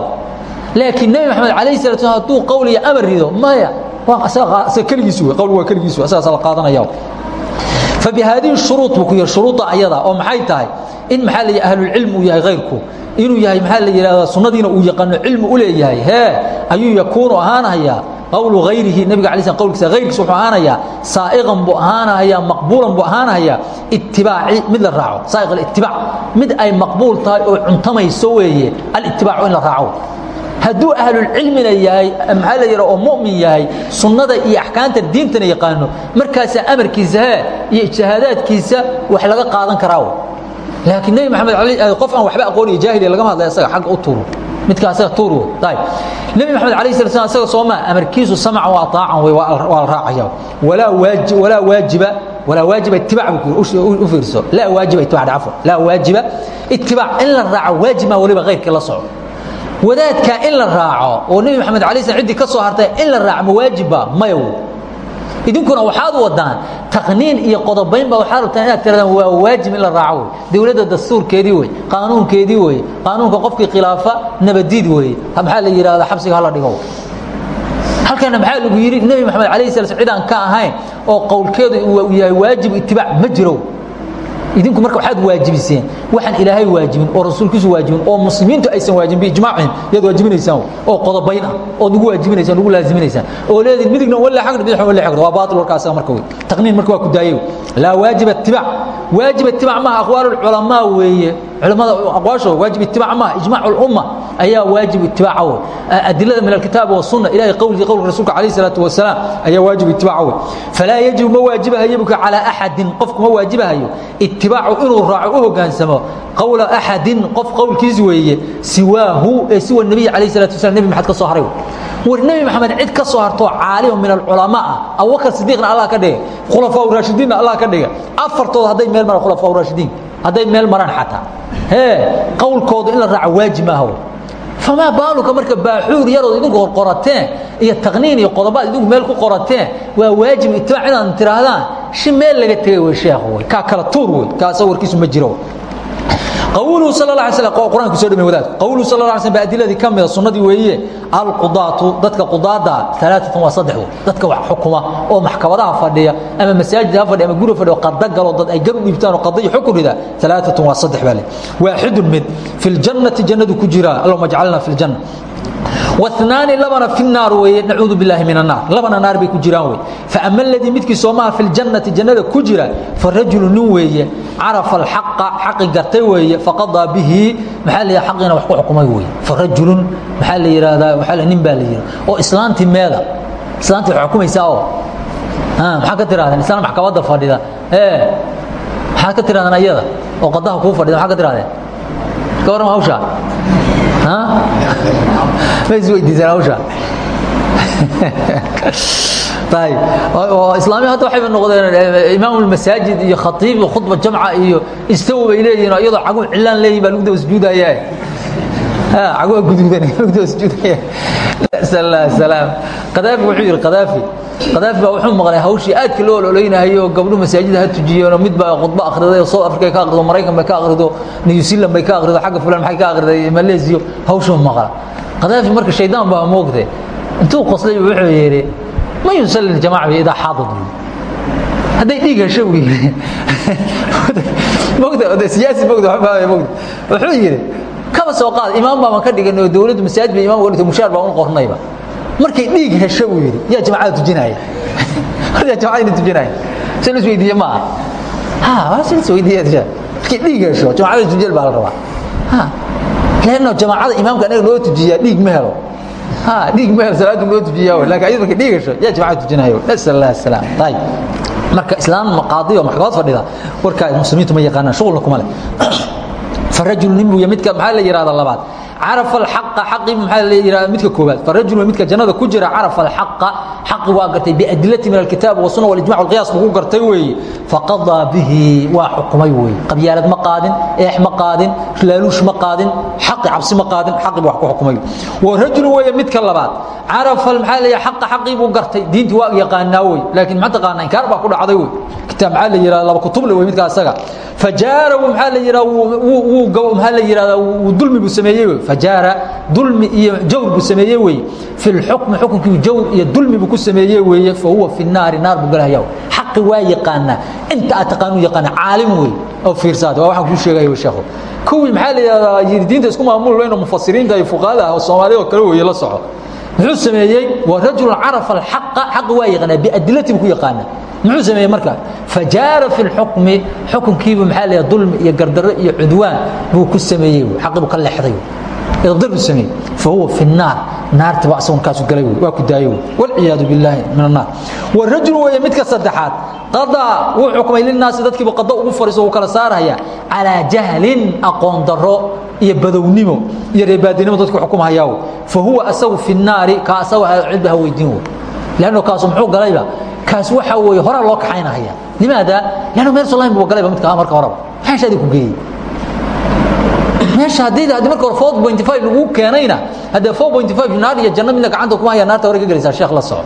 laakiin nebi maxamed calayh salatu slam hadduu qowl iyo amar rido maya waa asaga keligiisu wey qowl waa keligiisu asagaas la qaadanaya fabihaadihi shuruud buu ku yihi shuruudda ayada oo maxay tahay? In maxaa la ahlulcilm uu yahay hayrku inuu yahay maxaa la yidhahdaa sunnadiina uu yaqaano cilmi u leeyahay. Hee ayuu yakuunu ahaanahayaa qowlu hayrihi nebiga alay slam qowlkiisa hayrkiisa wuxuu ahaanayaa saa'iqan buu ahaanahayaa maqbuulan buu ahaanahayaa itibaaci mid la raaco saa'iq alitibaac mid ay maqbuul tahay oo cuntamayso weeye alitibaacu in la raaco hadduu ahlulcilmina yahay maxaa la yidhaha oo mu'min yahay sunnada iyo axkaamta diintana yaqaano markaasaa amarkiisa hee iyo ijtihaadaadkiisa wax laga qaadan karaa laakiin nebi maxamed qof aan waxba aqoon iyo jaahiliya lagama hadlay asaga xagga u tuuro. Midka asaga tuur wey ayib nebi maxamed alayh sala slam asaga sooma amarkiisu samcan waa taacan wey waa la raacaya walaa waaji walaa waajiba walaa waajiba itibaac buu u fiirso. Laa waajiba itibaac cafwan laa waajiba itibaac in la raaco waajib maa waliba khayrkii la soco wadaadkaa in la raaco oo nebi maxamed alay slam ciddii ka soo hartay in la raaco ma waajibba maya wey idinkuna waxaad wadaan taqniin iyo qodobayn baa waxaad rabtaan inaad tiradaan waa waajib in la raaco wey. Dowladda dastuurkeedii wey qaanuunkeedii wey qaanuunka qofkii khilaafa nabadiid weeye maxaa la yidhahdaa xabsiga hala dhigo halkana maxaa lagu yidhi nebi maxamed alayh sala slam cid aan ka ahayn oo qowlkeedu yahay waajib itibaac ma jiro idinku marka waxaad waajibiseen waxaan ilaahay waajibin oo rasuulkiisu waajibin oo muslimiintu aysan waajibin biijmaacihim yaad waajibinaysaan oo qodobayn ah oo nagu waajibinaysaan nagu laaziminaysaan oo leediin midigna walla xagna bidixna walla xagna waa baatil warka asaga marka wey taqniin marka waa ku daayay laa waajib itibaac waajib itibaac maaha aqwaalul culamaa weeye culamada aqwaashooda waajib itibaac maaha ijmaac ulumma ayaa waajib itibaaca wey adilada min alkitaab wasunna ilahay qowlkii qowlka rasuulka calayh salaatu wasalaam ayaa waajib itibaaca wey falaa yajibu ma waajibahayo buka calaa axadin qofku ma waajibahayo itibaacu inuu raaco u hogaansamo qowla axadin qof qowlkiis weeye siwaahu ee siwa nebiy calayh salatu wasalam nebi maxamed ka soo haray. War nebi maxamed cid ka soo hartoo caalima min alculamaa ah abubakar sidiiqna allah ka dhigay khulafaa raashidiinna allah ka dhigay. Afartooda hadday meel maraan khulafaa raashidiin hadday meel maraan xataa. Hee qowlkooda in la raaco waajib maaha famaa baaluka marka baaxuur yarood idinku qorateen iyo taqniin iyo qodobaad idinku meel ku qorateen waa waajib itibaac inaad tiraahdaan shi meel laga tegay wey sheekh wey kaa kala tuur wey kaasa warkiisu ma jiro la sl qur'aanku soo dhamay wadaadku qawluhu sal la sl adiladii ka mida sunnadii weeye alqudaatu dadka qudaada alaaatan waa saddex wey dadka wax xukuma oo maxkamadaha fadhiya ama masaajid ha fadhiya ama guri fadhiya oo qada galo dad ay gar u dhiibtaan oo qada iyo xukun rida alaaatan waa saddex baa le waaxidun mid fi ljannati jannadu ku jira allahuma ajcalna fi ljanna naani abana finaar weye nacuudu bilaahi min annaar labana naar bay ku jiraan wey faama aladii midkii soomaha fi ljannati jannada ku jira farajulu nin weeye carafa alxaqa xaqi gartay weeye faqadaa bihi maxaa la yidhaha xaqiina wax ku xukumay weye farajulun maxaa la yidhaahdaa waxaa nin baa la yidhi oo islaantii meeda islaantii wax xukumaysaa oo? Maxaa ka tirahdeen islaan maxkamadda fadhida. Ee maxaad ka tirahdeen ayada? Oo qadaha kuu fadhida maxaa ka tirahdeen ka warran hawshaa ma isweydiisaan hawsha ayb oo islaamiya hadda waxayba noqdeen imaam ulmasaajid iyo khatiib iyo khudba jamca iyo istaw bay leeyihiin oo iyadoo cagu cilaan leeyihiin baa lagu daba sujuudaya caguha guduudan lagu daba sujuudaya qadaafi wuxuu yidhi qadaafi qadaafi baa wuxuu maqlay hawshii aadka loo ololeynahayo gabdho masaajida ha tujiyeenoo mid baa khudbo akhriday south africa ka akhrido maraykan bay ka akhrido new zealand bay ka akhrido xagga fulan maxay ka akhriday malaysia hawshuu maqla qadaafi marka shaydaan baa moogtay intuu qoslay wuxuu yidhi man yusalli ljamaca bi idaa xaadad hadday dhiig hesho buu yidhi. Siyaasi mogta wuxuu yidhi kaba soo qaad imaam baaban ka dhigan oo dowladdu masaajid bay imaam uga dhigto mushaar baan u qornayba markay dhiig hesho buu yidhi yaa jamacada tujinaya yaa jamacadina tujinaya si la isweydiiye maaha. Ha si la isweydiiye markay dhiig hesho jamacada tujiyal baa la rabaa. Ha leanno jamaacada imaamka anaga loo tujiyaa dhiig ma helo. Ha dhiig ma helo salaadu loo tujiyaa laakiin ayadu markay dhiig hesho yaa jamacada tujinayo nasal allah asalaam ayib marka islaam maqaadi oo maxkamad fadhida. Warkaa muslimiintu ma yaqaanaan shughulna kuma leh farajul nin buu midka maxaa la yidhahda labaad carafa alxaqa xaqii maxaa la yidhahda midka koowaad. Farajul midka jannada ku jira carafa alxaqa xaqi waa gartay biadilati min alkitaab wasuna walijmac walqiyaas buu ku gartay weeye faqadaa bihi waa xukumay weeye qabyaalad ma qaadin eex ma qaadin laaluush ma qaadin xaqi cabsi ma qaadin xaqi buu wax ku xukumay. Wa rajul weeye midka labaad carafa maxaa la yidhahda xaqa xaqii buu gartay. Diintii waa yaqaanaa wey laakiin maxaa taqaanaa inkaar baa ku dhacday wey kitaab maxaa la yidhahda laba kutub le wey midka asaga fajaara maxaa la yidhahda wuu maxaa la yidhahda wuu dulmi buu sameeyey wey fajaara dulmi iyo jawr buu sameeyey weeye. Fi lxukmi xukunkii jawr iyo dulmi buu ku sameeyey weeye fa huwa fi naari naar buu galahaya xaqi waa yaqaanaa inta aad taqaanuu yaqaana caalim wey oo fiirsaad. Waa waxaan kuu sheegaya sheekhu. Kuwii maxaa la yidhahdaa yidhi diinta isku maamul weyno mufasiriinta iyo fuqahada ah oo soomaalida oo kale weeye la soco. Muxuu sameeyey waa rajulun carafa alxaqa xaqi waa yaqaanaa biadilati buu ku yaqaanaa muxuu sameeyey marka fajaara fi lxukmi xukunkiibu maxaa la dulmi iyo gardarro iyo cudwaan buu ku sameeyey xaqi buu ka leexday darbu samey fahuwa fi naar. Naartaba asaguna kaasu galay wey waa ku daayo wey. Walciyaadu billaahi min annaar wa rajulu weeye midka saddexaad qadaa wuu xukumay linaasi dadkiibu qada ugu fariiso wuu kala saarhaya calaa jahlin aqoon darro iyo badownimo iyo reebaadinimo dadku xukumhayaawo fa huwa asagu fi naari ka asaga cidba ha weydiin wey. Lanno kaasu muxuu galayba kaas waxaa weeye horaa loo kaxaynahaya. Limaada lanno meel soo lahayn buu galayba midka marka horaba maxaa shaadii ku geeyey meesha haddii haddii marka hore four point five lagu keenayna haddee four point five naar iyo janno midna gacanta kuma haya naarta hore ka gelaysaa sheekh la soco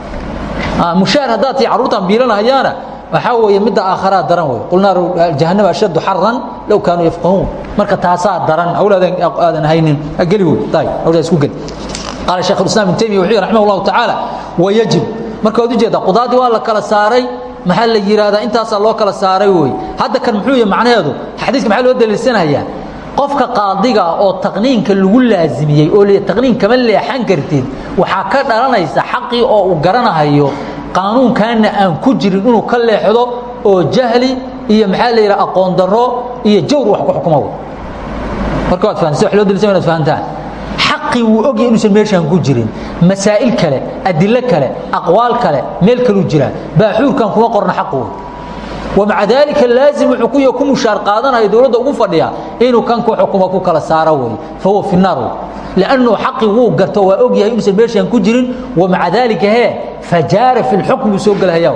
mushaar haddaad tii carruurtan biilanahayaana waxaa weeye midda aakharaa daran wey qul naaru jahannama ashaddu xaran low kaanuu yafqahuun. Marka taasaa daran. Hawlaadan aadan haynin. Geli wey ayib hawlaa isku geli. Qaala sheekh ulislam ibn taymiya wuxuu yihi raximah allahu tacaala wayajib marka waad u jeedaa qudaadii waa la kala saaray maxaa la yidhahdaa intaasaa loo kala saaray wey hadda kan muxuu yahay macnaheedu? Xadiiska maxaa loo daliilsanayaa qofka qaadiga oo taqniinka lagu laazimiyey oo taqniin kama leexan kartid waxaa ka dhalanaysa xaqii oo uu garanahayo qaanuunkaana aan ku jirin inuu ka leexdo oo jahli iyo maxaa la yidhaha aqoon darro iyo jawr wax ku xukuma marka waad fahantaa wax loo daliilsan inaad fahantaan. Xaqii wuu ogyahay inuusan meeshaan ku jirin. Masaa'il kale adilo kale aqwaal kale meel kaluu jiraa. Baaxuurkan kuma qorna xaqu wey maca daalika laazim wuxuu kuya ku mushaar qaadanaya dowladda ugu fadhiya inuu kanku xukuma ku kala saaro wey fa huwa fi naar lannu xaqi wuu garto waa og yahay inuusan meeshaan ku jirin. Wa maca daalika hee fajaara fi lxukm uu soo gelahaya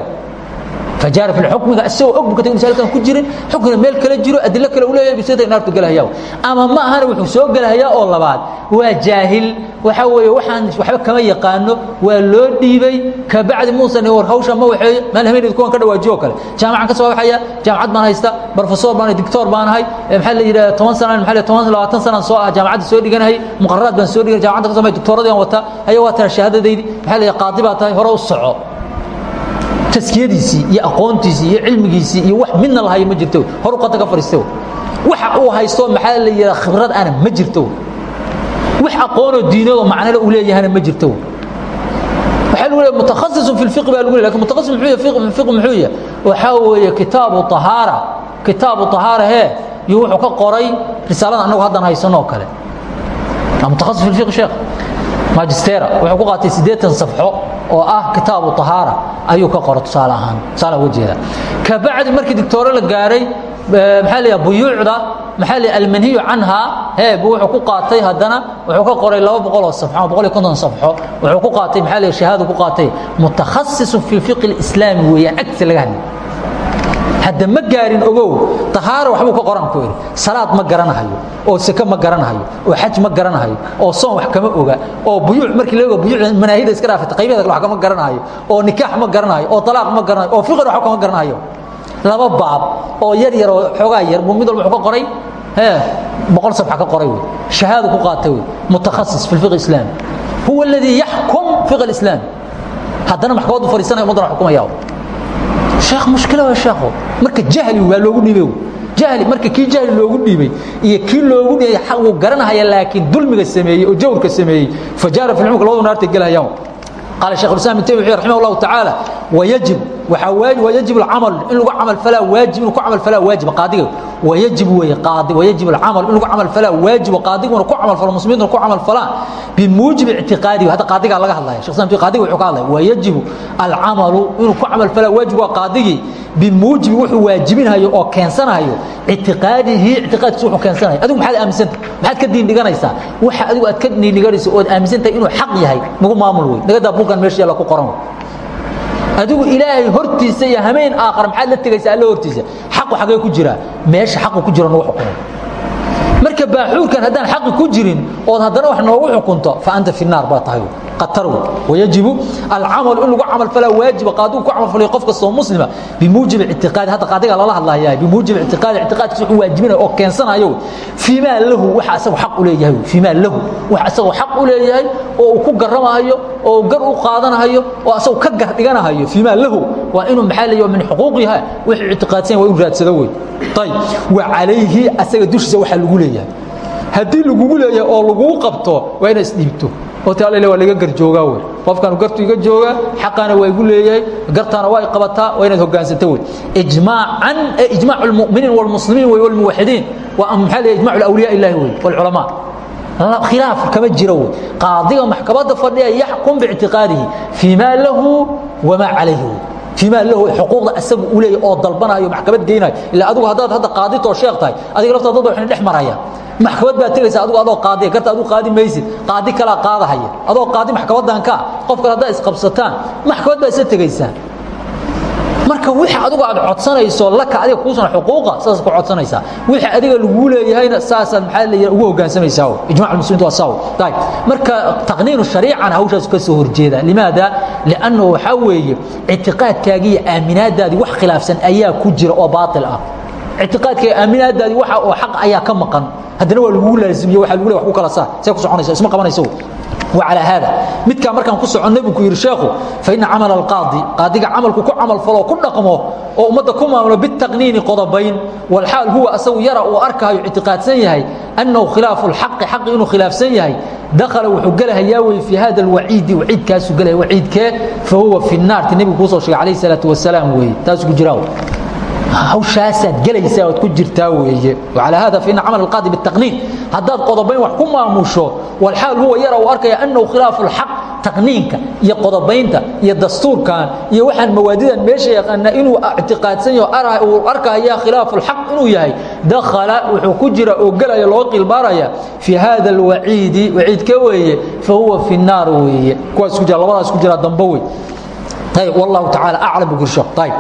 fajaara fi xukmiga isagoo og bukatay masaalkan ku jirin xukmina meel kale jiro adilo kale u leeyahay bisada naartu gelahayaa ama ma ahana wuxuu soo gelahayaa oo labaad waa jaahil waxa weeye waxaan waxba kama yaqaano waa loo dhiibay kabacdi muusan war hawsha ma waxeeyo meel habeeneed kuwan ka dhawaajiyo kale jaamacan ka soo baxaya jaamacad baan haysta barofesor baan doctor baan ahay maxaa la yidhaha toban sanaan maxaa la toban labaatan sanaan soo ah jaamacadda soo dhiganahay muqararaad baan soo dhiganay jaamacadda ka soo baxay doctoradii aan wata ayaa waa tira shahaadadeydii maxaa la yidhaha qaadi baa tahay hore u soco taskiyadiisii iyo aqoontiisii iyo cilmigiisii iyo wax midna lahayo ma jirto. Hor u qata ka fariisto. Waxa uu haysto maxaa la yiraahdaa khibrad aan ma jirto. Wax aqoon oo diinado macnale uu leeyahana ma jirto. Waxa lagu leeyahay mutakhasis fi al-fiqh baa lagu leeyahay laakiin mutakhasis muxuu yahay? Fiqh muxuu yahay. Waxa weeye kitaabu tahara kitaabu tahara he iyo wuxuu ka qoray risaalada anagu haddan haysano oo kale mutakhasis fi al-fiqh sheekh? Magistera wuxuu ku qaatay 80 safxo oo ah kitaabu tahara ayuu ka qoray tusaale ahaan tusaale uga jeeda. Ka bacdi markii doctor la gaaray maxaa la buyuucda maxaa la almanhiyu canhaa hee buu wuxuu ku qaatay haddana wuxuu ka qoray laba boqol oo safxo boqol iyo konton safxo wuxuu ku qaatay maxaa la shahaadu ku qaatay mutakhasisun fi fiqi اlislaami weeyaan agtiisa laga hadlay hadda ma gaarin ogow. Tahaaro waxbuu ka qoran ku idhi salaad ma garanahayo oo seke ma garanahayo oo xaj ma garanahayo oo soon wax kama oga oo buyuuc markii la ogo buyuuc manaahida iska dhaafata qaybaheeda wax kama garanahayo oo nikaax ma garanahayo oo talaaq ma garanayo oo fiqir wax kama garanahayo. Laba baab oo yar yar oo xoogaa yar buu mid walba wuxuu ka qoray. Hee boqol sabxa ka qoray wey. Shahaadu ku qaatay wey. Mutakhasis fi lfiqi islaami huwa alladii yaxkum fiqi alislaam haddana maxkamaddu fadhiisanaya ummaddana xukumaya heekh mushkila wa sheekho marka jahli waa loogu dhiibe jahli marka kii jahli loogu dhiibey iyo kii loogu dhiibay wuu garanahaya laakiin dulmiga sameeyey oo jawrka sameeyey fajaara filcumka labadu naartay gelhayaan qaala shekhulislaam ibn taymiya wuxuu raximah allahu tacaala wayajib yjib amal in lagu amalfalaa waajib inu ku camalfalaa waajib qaadiga. Wayajib weye qaadi wayajib alcamal in lagu camalfalaa waajib qaadiguna ku camalfalo muslimiintuna ku camalfalaan bimuujibi ictiqaadihi hadda qaadigaa laga hadlaya shekh islam qaadiga wuxuu ka hadlaya wayajibu alcamalu inuu ku camalfalaa waajib waa qaadigii. Bimuujibi wuxuu waajibinhayo oo keensanahayo ictiqaadihi ictiqaadkiisa wuxuu keensanayo adigu maxaad aaminsanta maxaad ka diindhiganaysaa waxa adigu aad ka diindhiganayso ood aaminsantahay inuu xaq yahay nagu maamul wey naga daabulkan meesha yaalla ku qoran adigu ilaahay hortiisa iyo hameen aakhir maxaad la tegaysaa alla hortiisa. Xaqu xagee ku jira. Meesha xaqu ku jira nagu xukumo marka baaxuurkan haddaan xaqi ku jirin ood haddana wax noogu xukunto fa anta fi baa tahay yjibu alcamal in lagu camalfalaa waajib qaadigu ku camalfalayo qof kastoo muslima bimuujibi ictiqaadi hadda qaadigaa lala hadlaya bimuujibi ictiqaadi ictiqaadkiisa wuxuu waajibinaya oo keensanayo fiimaa lahu waxa asagoo xaq u leeyahay fiimaa lahu waxa asagoo xaq u leeyahay oo uu ku garamahayo oo gar u qaadanahayo oo asagoo ka gar dhiganahayo fiimaa lahu waa inuu maxaa leeyahay min xuquuqiha wixii ictiqaadsan waa inuu raadsado wey. Ayib wa calayhi asaga dushiisa waxaa lagu leeyahay. Haddii lagugu leeyahay oo lagugu qabto waa inaad isdhiibto oo taa leeyahay waa laga garjoogaa wey qofkan gartu iga jooga xaqana waa igu leeyahay gartana waa qabataa waa inaad hogaansato wey ijmaacan ijmaac almu'miniin walmuslimiin wey walmuwaxidiin waa maxaa leeyahay ijmaac alawliyaa ilaahi wey walculamaa khilaaf kama jiro wey qaadiga maxkamadda fadhiya yaxkum biictiqaadihi fiimaa lahu wamaa calayhi wey فيما له حقوق أسب أولي أو ضلبنا يوم محكمة جينا إلا أدو هذا هذا قاضي تو شيخ تاي أدي لفت ضد وحنا نحمر maxkamad baad tegaysa adgu adoo qaadiya garta aduu qaadi maysid. Qaadi kalaa qaadahaya adoo qaadi maxkamadan ka qof kale haddaad isqabsataan maxkamad baa isla tegaysaa marka wixii adugu aad codsanayso laka adiga kuusan xuquuqa saas ku codsanaysaa wixii adiga laguu leeyahayna saasaad maxaa leeyahay ugu hoggaansamaysaa ijmac muslimiinta waa saaw tayib marka taqniinu shariicana hawshaas ka soo horjeeda. Limaada? Liannahu waxaa weeye ictiqaadkaagiiyo aaminaadaadii wax khilaafsan ayaa ku jira oo baatil ah ictiqaadka aaminaadaadii waxa oo xaq ayaa ka maqan haddana waa lagu laazimiye waxa lagu leeyahay wax ku kala saa see ku soconaysa isma qabanayso وعلى هذا متك مركان كسو النبي كير شيخو فإن عمل القاضي قاضي عمل كو عمل فلو كل رقمه او امده كما عمل بالتقنين قضبين والحال هو اسو يرى واركه اعتقاد سيهي انه خلاف الحق حق انه خلاف سيهي دخل وحقلها ياوي في هذا الوعيد وعيد كاسو قال وعيد كا فهو في النار النبي كوسو عليه الصلاه والسلام وي تاسو جراو hawshaasaad gelaysaa oad ku jirtaa weeye وعلى هذا فإن عمل القاضي بالتقنين haddaad qodobayn wax ku maamusho والحaal huwa yara uu arkaya أنه khiلاaf الحق taqniinka iyo qodobaynta iyo dastuurkan iyo waxaan mawaadidan meesha yaqaana inuu ictiqaadsan yaho uu arkaya khilaaf الحaq inuu yahay dakhala wuxuu ku jira oo gelaya loo qilbaaraya في hada الwaciidi waciidka weeye fahuwa في الnaar weeye kuwaas ku jira labadaas ku jira dambe wey طيب والله تعالى أعلم بكل طيب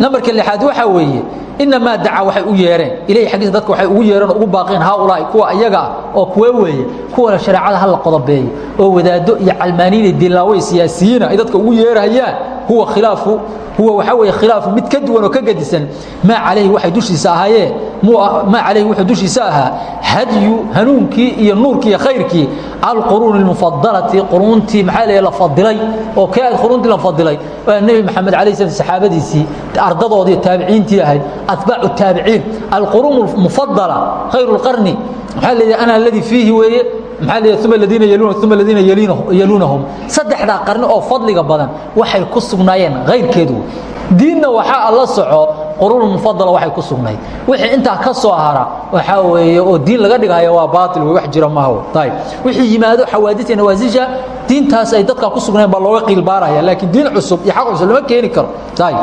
nambarka lixaad waxaa weeye inamaa dacaa waxay u yeereen. Ilahi xaggiisa dadka waxay ugu yeereen ugu baaqeen haaulaahi kuwa ayagaa ah oo kuwee weeye kuwana shareecada ha la qodobeeyo oo wadaaddo iyo calmaaniin iyo iyo siyaasiyiina ah ay dadka ugu yeerahayaan huwa khilaafu huwa waxa weeye khilaafu mid ka duwan oo ka gadisan ma calayhi waxay dushiisa ahaayeen ma calayhi wuxuu dushiisa ahaa hadyu hanuunkii iyo nuurkii iyo khayrkii alquruun almufadalati quruuntii maxaa leeyahay la fadilay oo kee quruuntii la fadilay? Nebi maxamed calayhi salaam saxaabadiisii ardadoodii taabiciintii ahayd atbaacu taabiciin alquruun almufadala khayru alqarni maxaa leeyahay ana alladii fiihi weeye maxaa leeyahay uma aladiina yaluuna uma aladiina yaluunahum. Saddexdaa qarni oo fadliga badan waxay ku sugnaayeen khayrkeedu diinna waxaa alla soco quruun mufadala waxay ku sugnayd. Wixii intaa ka soo hara waxaa weeye oo diin laga dhigaya waa baatil wey wax jira maaha. Ayib wixii yimaado xawaadis iyo nawaasisha diintaas ay dadka ku sugnayn baa looga qiilbaaraya laakiin diin cusub iyo xaq cusub lama keeni karo. Ayib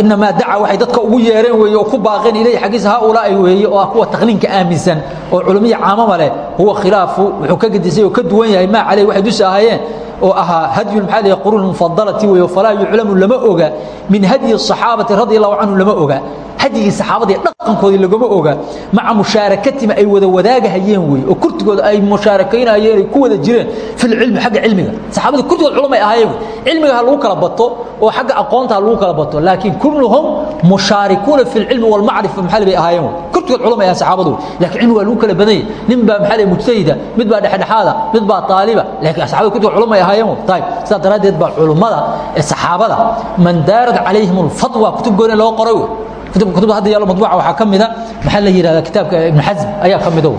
inamaa daca waxay dadka ugu yeereen weeye oo ku baaqeen ilayhi xaggiisa haulaai weeye oo ah kuwa taqliinka aaminsan oo culumiya caamama leh. Huwa khilaafu wuxuu ka gedisay oo ka duwan yahay maa caleyh waxay dusha ahaayeen oo ahaa hady maa qrunmufadalati w falaa yuclamu lama oga min hadyi صaxaabati radi alahu canhu lama oga hadyigii saxaabadii dhaqankoodii lagama oga maca mushaarakatima ay wada wadaagahayeen wey oo kurtigooda ay mushaarakaynayeen ay ku wada jireen fi lcilmi xagga cilmiga. Saxaabadii kurtigood culumay ahaayeen cilmiga ha lagu kala bato oo xagga aqoonta ha lagu kala bato laakiin kulluhum mushaarikuuna fi lcilmi walmacrifa maxaa bay ahaayeen wey kurtigood culumay ahayen saxaabadu laakiin cilmi waa lagu kala badanyay nin baa maxaa leh mujtahida mid baa dhexdhexaada mid baa taaliba. Laakiin saxaabada kurtigood culumay ahaayeen wey tayib sidaa daraaddeed baa culummada ee saxaabada man daarad calayhim alfatwa kutub gooni loo qoray wey kutubda hadda yaalo madbuuca waxaa ka mida maxaa la yidhahda kitaabka ibn xasm ayaa ka mido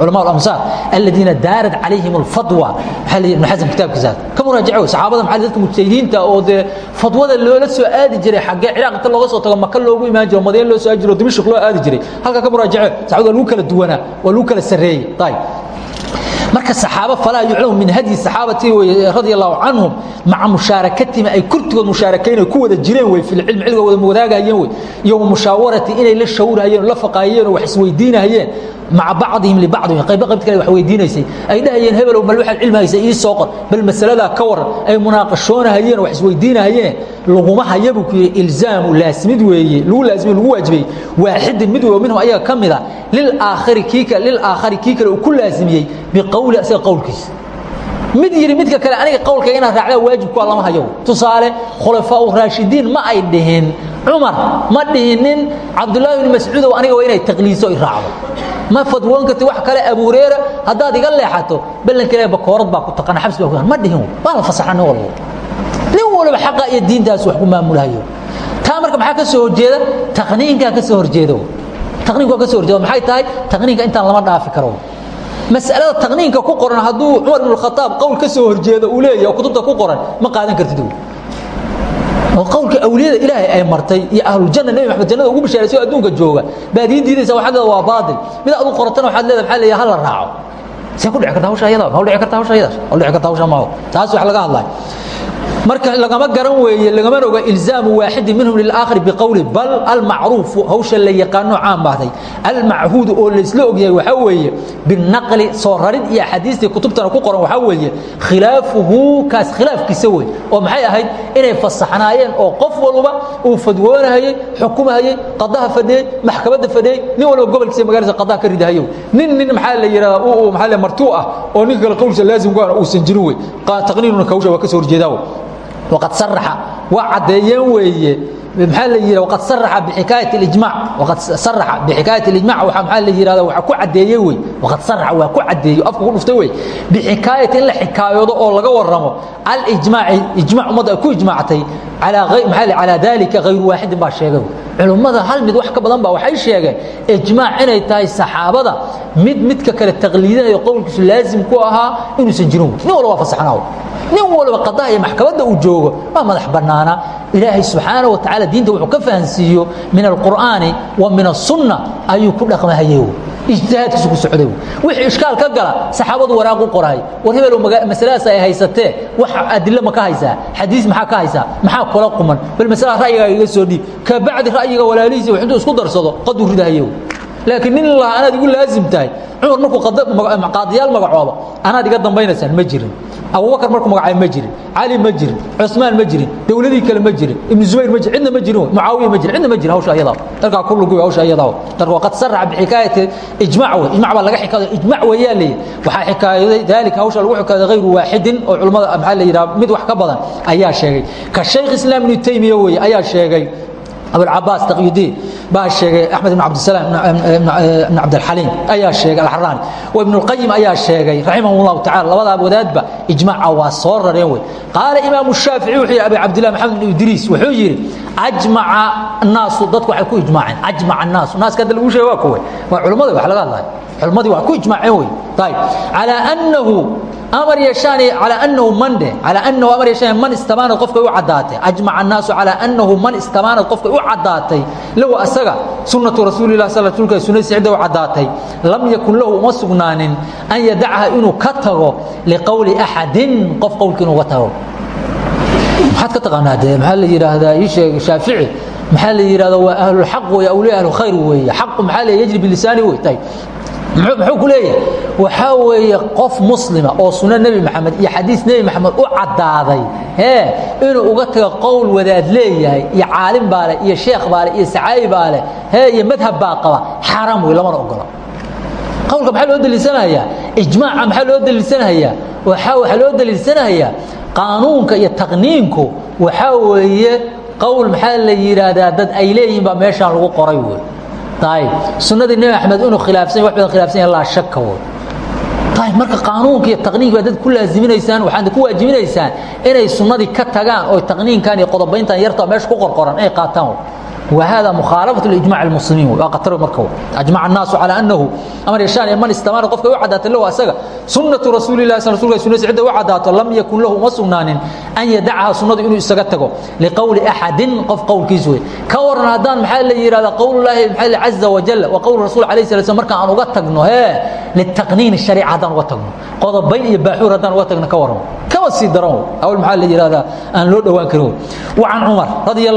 culamaa alamsaar aladiina daarat calayhim alfadwa maxaa la ibn xasm kitaabkiisa ka muraajaco saxaabada maxaa dadka mujtahidiinta oo dee fadwada loola soo aadi jiray xaggee ciraaq inta looga soo tago maka loogu imaan jiro madiina loo soo aadi jiro dimashq loo aadi jiray. Halkaa ka muraajaco saxaabada waa lagu kala duwanaa waa lagu kala sarreeyey. Ayib marka saxaabo falaa yuclamu min hadyi saxaabati radi allahu canhum maca mushaarakatima ay kurtigood mushaarakayn ku wada jireen wey fi lcilmi cilmiga wada wadaagayeen wey iyo mushawarati inay la shawrahayeen la faqaayeen oo wax isweydiinahayeen maca bacdihim libacdihim qayba qaybta kale wax weydiinaysay ay dhahayeen hebelow bal waxaad cilmi haysa ii soo qor bal masaladaa ka waran ay munaaqashoonahayeen wax isweydiinahayeen laguma haya buu ku yidhi ilzaamu laasimid weeye lagu laasimiy lagu waajibay waaxidin mid weyo minhum ayaga ka mida lilaakhari kii kale lilaakhari kii kale uu ku laasimiyey biqowli asaga qowlkiisa mid yidhi midka kale aniga qowlkayga inaad raacdaa waajibkuwa lama hayo tusaale khulafaau raashidiin ma ay dhihin cumar ma dhihinin cabdullaahi bni mascuudow aniga waa inay taqliiso i raacdo ma fadwoon karti wax kale abu hureyra haddaad iga leexato ballanka ilaah bakoorad baa ku taqana xabs baa ku ma dhihin waa la fasaxa nin walbo nin walba xaqa iyo diintaas wax ku maamulahayo taa marka maxaa ka soo horjeeda? Taqniinkaa ka soo horjeedo. Taqniinkaa ka soo horjeedo. Maxay tahay? Taqniinka intaan lama dhaafi karo. Mas'alada taqniinka ku qoran hadduu cumar ibn khataab qowl ka soo horjeedo uu leeyahay oo kutubta ku qoran ma qaadan kartid oo qowlka awliyada ilaahay ay martay iyo ahluljanna nebi maxamed jannada ugu bishaaraysa oo adduunka jooga. Baad ii diidaysa leedahay waa baatil. Mid aad u qoratana waxaad leedahay maxaa leeyahay hala raaco. See ku dhici karta hawsha ayada ma dhici karta hawsha ayadaas ma dhici karta hawsha maaho? Taas wax laga hadlayo marka lagama garan weeye lagamana oga ilzaamu waaxidin minhum lilaakhari biqowli bal almacruufu hawsha la yaqaano caan baahday. Almachuudu oo laysla ogyahay waxaa weeye binaqli soo rarid iyo axaadiistii kutubtana ku qoran waxaa weeye khilaafuhu kaas khilaafkiisa wey oo maxay ahayd? Inay fasaxnaayeen oo qof walba uu fadwoonahayey xukumahayey qadaha fadhiyey maxkamadda fadhiyey nin walba gobolkiisa magaaladiisa qadaha ka ridahayo. Nin nin maxaa la yidhahdaa la martuu ah oo ninka kale qowlkiisa laazimku ahna uusan jirin wey taqniinuna kawsha waa ka soo horjeedaa ad aa waa cadeeyeen weeye. Maaa la yia waqad saraxa bxikaayat اijmac waqad saraxa bxikaayat اlijmac waa maaa la yihahda waa ku cadeeye wey waqad saraxa waa ku cadeeyo afku ku dhuftay wey bixikaayati in la xikaayoodo oo laga warramo alijmaaci ijmac ummadda ay ku ijmaactay calaa dalika hayru waaxidin baa sheega culummada hal wax ka badan baa waxay sheegeen ijmaac inay tahay saxaabada mid midka kale taqliidinayo qowlkiisu laazim ku ahaa inuusan jirin nin walba waa fasaxnaaw nin walba qadaha iyo maxkamadda uu joogo waa madax bannaana. Ilaahay subxaana wa tacala diinta wuxuu ka fahansiiyo min alqur'aani wa min asunna ayuu ku dhaqmahayey ijtihaadkiisu ku socday wixii ishkaal ka gala saxaabadu waraaq u qorahay war hebel masaladaas ay haysatee wax adilo ma ka haysaa xadiis maxaa ka haysaa? Maxaa kula quman? Bal masalada ra'yigaa iga soo dhiib. Ka bacdi ra'yiga walaalihiisa wax intuu isku darsado qaduu ridahayow laakiin nin lahaa anaad igu laazim tahay cumar markuu qaadiyaal magacooba anaad iga dambaynaysaan ma jirin abubakar markuu magacaay ma jirin cali ma jirin cusmaan ma jirin dowladii kale ma jirin ibnu zubayr ma jirin cidna ma jirin mucaawiya ma jirin cidna ma jirin hawsha ayadaa dalkaa ku lugu hawsha ayadaa dalka waqad saraxa bixikaayati ijmac wey ijmac baa laga xikaayay ijmac weeyaa leeyahay. Waxaa xikaayaday dalika hawsha lagu xikaayaday hayru waaxidin oo culimmada maxaa la yidhaha mid wax ka badan ayaa sheegay. Ka shaykh islaam ibnu taymiya weeye ayaa sheegay abuاcabaas taqyudiin baa sheegay axmed ibn cabdisalaam ibn cabdilxaliim ayaa sheegay alxaraani ibn اlqayim ayaa sheegay raximah اllahu tacala labadaa wadaadba ijmaaca waa soo rareen wey qaala imaamu shaafici wuxuu yihi abi cabdillah maxamed ibn idriis wuxuu yidhi ajmaca naasu dadku waxay ku ijmaaceen ajmaca naasu naaska hadda lagu sheega waa kuwe waa culimmadii wax laga hadlaya culimmadii wax ku ijmaaceen wey ayib calaa annahu amar yeeshaani calaa annahu man dheh calaa annahu amar yeeshaani man istamaanad qofkay u caddaatay ajmaca annaasu calaa annahu man istamaanad qofkay u caddaatay lahu asaga sunnatu rasuulilah sal rsulka sunnadiisa cidda u caddaatay lam yakun lahu uma sugnaanin an yadacha inuu ka tago liqowli axadin qof qowlkii inuu tago maxaad ka taqaanaa dee maxaa la yidhaahdaa ii sheeg shaafici maxaa la yidhahdaa waa ahlulxaq wey awliya ahlulkhayr weeye xaqu maxaa leeya yajri bilisaani wey tayib muxuu ku leeyahay? Waxaa weeye qof muslima oo sunno nebi maxamed iyo xadiis nebi maxamed u caddaaday ee inuu uga tago qowl wadaad leeyahay iyo caalim baa leh iyo sheekh baa leh iyo sacaayi baa leh hee iyo madhab baa qaba xaaraam wey lamana ogola qowlka maxaa loo daliilsanayaa ijmaaca maxaa loo daliilsanayaa waxaa waxaa loo daliilsanayaa qaanuunka iyo taqniinku waxaa weeye qowl maxaa la yidhaahdaa dad ay leeyihiin baa meeshaan lagu qoray wey ayib sunnadii nebi axmed inuu khilaafsan wax badan khilaafsan yahay laa shaka ayib marka qaanuunka iyo taqniinka baa dad ku laaziminaysaan waxaad ku waajibinaysaan inay sunnadii ka tagaan oo taqniinkan iyo qodobayntan yarta meesha ku qorqoran inay qaataan وهذا مخالفة لإجماع المسلمين وقتر مركو أجمع الناس على أنه أمر يشان من استمر قفك وعدات له أسغى سنة رسول الله صلى الله عليه وسلم سنة وعدات لم يكن له مسنان أن يدعها سنة إنه يستغتقو لقول أحد قف قول كيسوي كورنا دان محل يرى قول الله محل عز وجل وقول الرسول عليه الصلاة والسلام مركا أن وقتقنو هي للتقنين الشريعة دان وقتقنو قضب بين يباحور دان وقتقنا كورنا كما سيدرون أول محل يرى أن لو دوان كرو وعن عمر رضي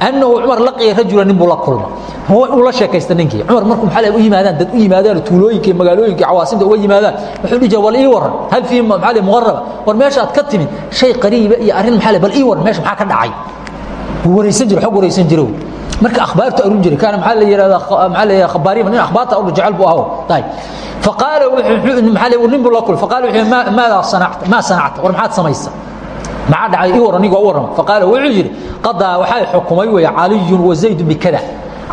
annahu cumar laqiya rajula nin buu la kulma uu la sheekaysta ninkii cumar markuu xalay u yimaadaan dad u yimaadaan tuulooyinka iyo magaalooyinka cawaasimta uga yimaadaan wuxuu dhihi jiray wal ii waran hal fii maxale muqaraba war meeshaad ka timid shay qariiba iyo arrin maxale bal ii waran meesha maxaa ka dhacay wuu waraysan jiray xog waraysan jiray marka akhbaartu arun jiray kaana maxaa la yidhahdaa maxaa la yidhahdaa khabaariba nin akhbaarta orda jecel buu aho tahay faqaala wuxuu maxaa nin buu la kulmay faqaala wuxuu maadaa sanacta maa sanacta war maxaad samaysa maaa dhacay i waran nigoo u warrama faqaala wuxuu yidhi qadaa waxay xukumay weeye caliyun wa zaydun bikada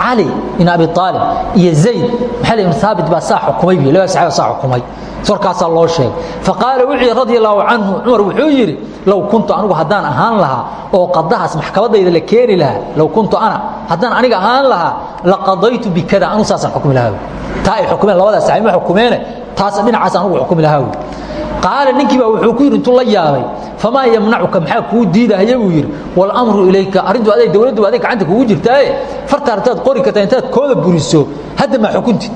cali bin abi aalib iyo zayd maxamed ibn haabit baa saa xukumay bi labaa saxaaba saa xukumay. Warkaasaa loo sheegay. Faqaala wuxuu yidhi radi allaahu canhu. Cumar wuxuu yidhi low kuntu anugu haddaan ahaan lahaa oo qadahaas maxkamaddayda la keeni lahaa low kuntu ana haddaan aniga ahaan lahaa la qadaytu bikada anu saasaan xukumi lahaa taa ay xukumeen labadaas saxay ma xukumeene taas dhinacaas anugu xukumi lahaa wey ninkii baa wuxuu ku yiri intuu la yaabay famaa yamnacuka? Maxaa kuu diidahaya buu yidhi walamru ilayka arrintu aday dowladdu aday gacanta kugu jirtaaye? Farta artaad qori kartaa intaad kooda buriso hadda ma xukuntid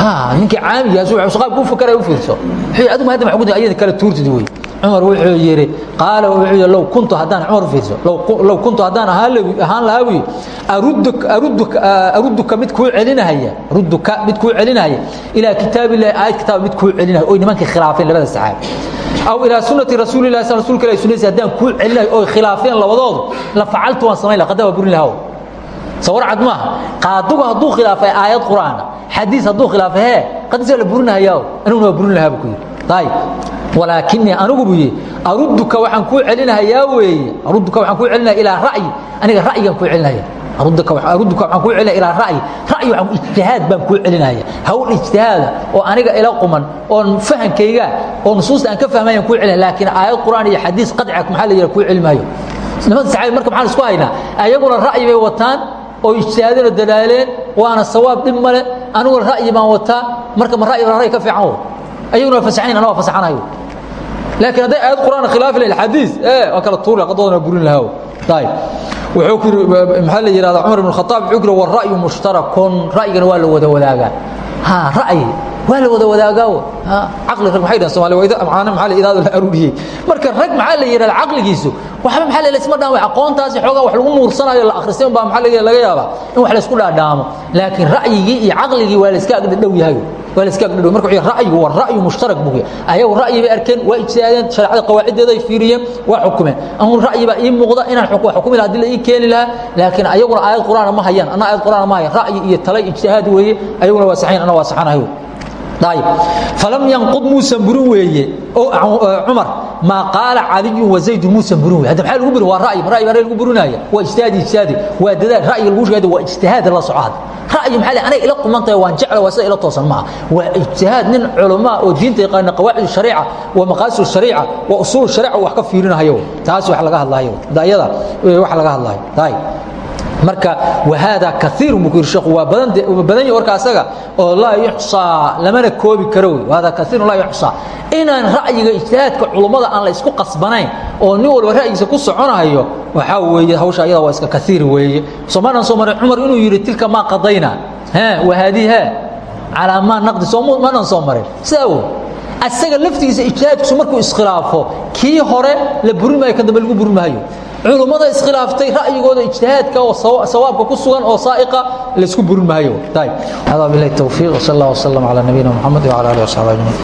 ha ninkii caamigaas wuxuu qaab ku fakaraya u fiirso. Wuxuu adigu hadda ma xukuntid ayada kala tuurtid wey cumar wuxuu yidhi qaala yidhi low kuntu haddaan cumar fiirso low kuntu haddaan ahaan lahaa aruduk aruduka mid kuu celinahaya aruduka mid kuu celinahaya ilaa kitaabillahi aayad kitaab mid kuu celinahaya oy nimankii khilaafeen labada saxaabi aw ilaa sunnati rasuulillahi sal rasuulka ilahi sunnadiisa haddaan kuu celinayo oy khilaafeen labadoodu la facaltu waan samayn lahaa qadaa waa burin lahaa sawar cad maaha qaadugu hadduu khilaafay aayad qur'aana xadiis hadduu khilaafay hee qadiisa la burinahayaa aniguna waa burin lahaa buu ku yidhi walaakinii anigu buu yidhi aruduka waxaan kuu celinahayaa weeye. Aruduka waxaan kuu celinaya ilaa ra'yi. Aniga ra'yigan kuu celinaya. Aruduka waxaan kuu celinaya ilaa ra'yi. Ra'yi waxaan ijtihaad baan kuu celinaya. Hawl ijtihaada oo aniga ila quman oo fahankayga oo nusuusta aan ka fahmayaan kuu celinaya. Laakiin aayad qur'aan iyo xadiis qadciga maxaa la yidhaha kuu celi maayo? Nimada saxaabi marka maxaan isku haynaa ayaguna ra'yi bay wataan oo ijtihaadina dadaaleen waana sawaab dhib male aniguna ra'yi baan wataa marka ma ra'yi ra'yi ka fiican wo ayaguna waa asaeen ana waa asaanayo laakiin hadday aayad quraan khilaafi lahayd xadiis ee waa kala tuuri qadoodan waa burin lahaa ayib wuxuu ku yiri eh, maxaa la yidhahdaa cumar ibn khataab wuxuu ku yiri war ra'yu mushtarakun. Ra'yigana waa la wada wadaagaa. Ha ra'yi. Waa la wada wadaagaa caqli rag maxay dhahan Soomaaliya waa ida amaana maxaa la yidhahdaa la aruuriyay marka rag maxaa la yidhahdaa caqligiisu? La isma dhaan wax aqoontaasi xoogaa wax lagu muursanayo la akhrisan baa maxaa laga yaabaa in wax la isku dhaadhaamo. Laakiin ra'yigii iyo aqligii waa la iska dhow yahay. Waa la iska dhow. Marka ra'yigu waa ra'yi mushtarak buuya ayagu ra'yi bay arkeen waa ijtihaadeen shariicada qawaacideeda ay fiiriyeen waa xukumeen. Amun ra'yi baa ii muuqda inaan xukumi lahaa haddii la ii keeni lahaa. Laakiin ayaguna aayad qur'aan ma hayaan ana aayad qur'aan ma hayaan. Ra'yi iyo talay ijtihaad weeye ayaguna waa saxiin ana waa saxanahay falam yanqud muusan burin weeye. Cumar maa qaala caliyun wazaydun muusan burin weye hadda maxaa lagu buri waa ra'yi ra'yi baa lagu burinaya waa ijtihaadi ijtihaadi. Waa dadaal ra'yiga lagu sheegay waa ijtihaad la soco hadda ra'yi maxaa le anay ila quman tahay waan jecla waa sida ila toosan maaha. Waa ijtihaad nin culamaa oo diinta yaqaana qawaacidu shariica waa maqaasidu shariica waa usuulu shariica wax ka fiirinahayo. Taas wax laga hadlayo hadda ayada wax laga hadlayo marka wahaadaa kaiirun buu ku yidhi sheekhu waa badan yahi warka asaga oo laa yuxsaa lamana koobi karo wey. Wahaadaa kaiirun laa yuxsaa. Inaan ra'yiga ijtihaadka culummada aan la isku qasbanayn oo nin walba ra'yigiisa ku soconayo waxaa weeye hawsha ayada waa iska kaiir weeye. Soomaanan soo maray cumar inuu yidhi tilka maa qadayna. He calaa maa naqdi. Soo maanan soo marin sidaa wey asaga laftigiisa ijtihaadkiisu markuu iskhilaafo kii hore la burin maayo kan dambe lagu burin maayo culummada iskhilaaftay ra'yigooda ijtihaadka oo sawaabka ku sugan oo saa'iqa laysku burin maayo. Billahi tawfiiq sal allah wasalam calaa nabiyina muxamed wcala alihi wasaxbi ajmaciin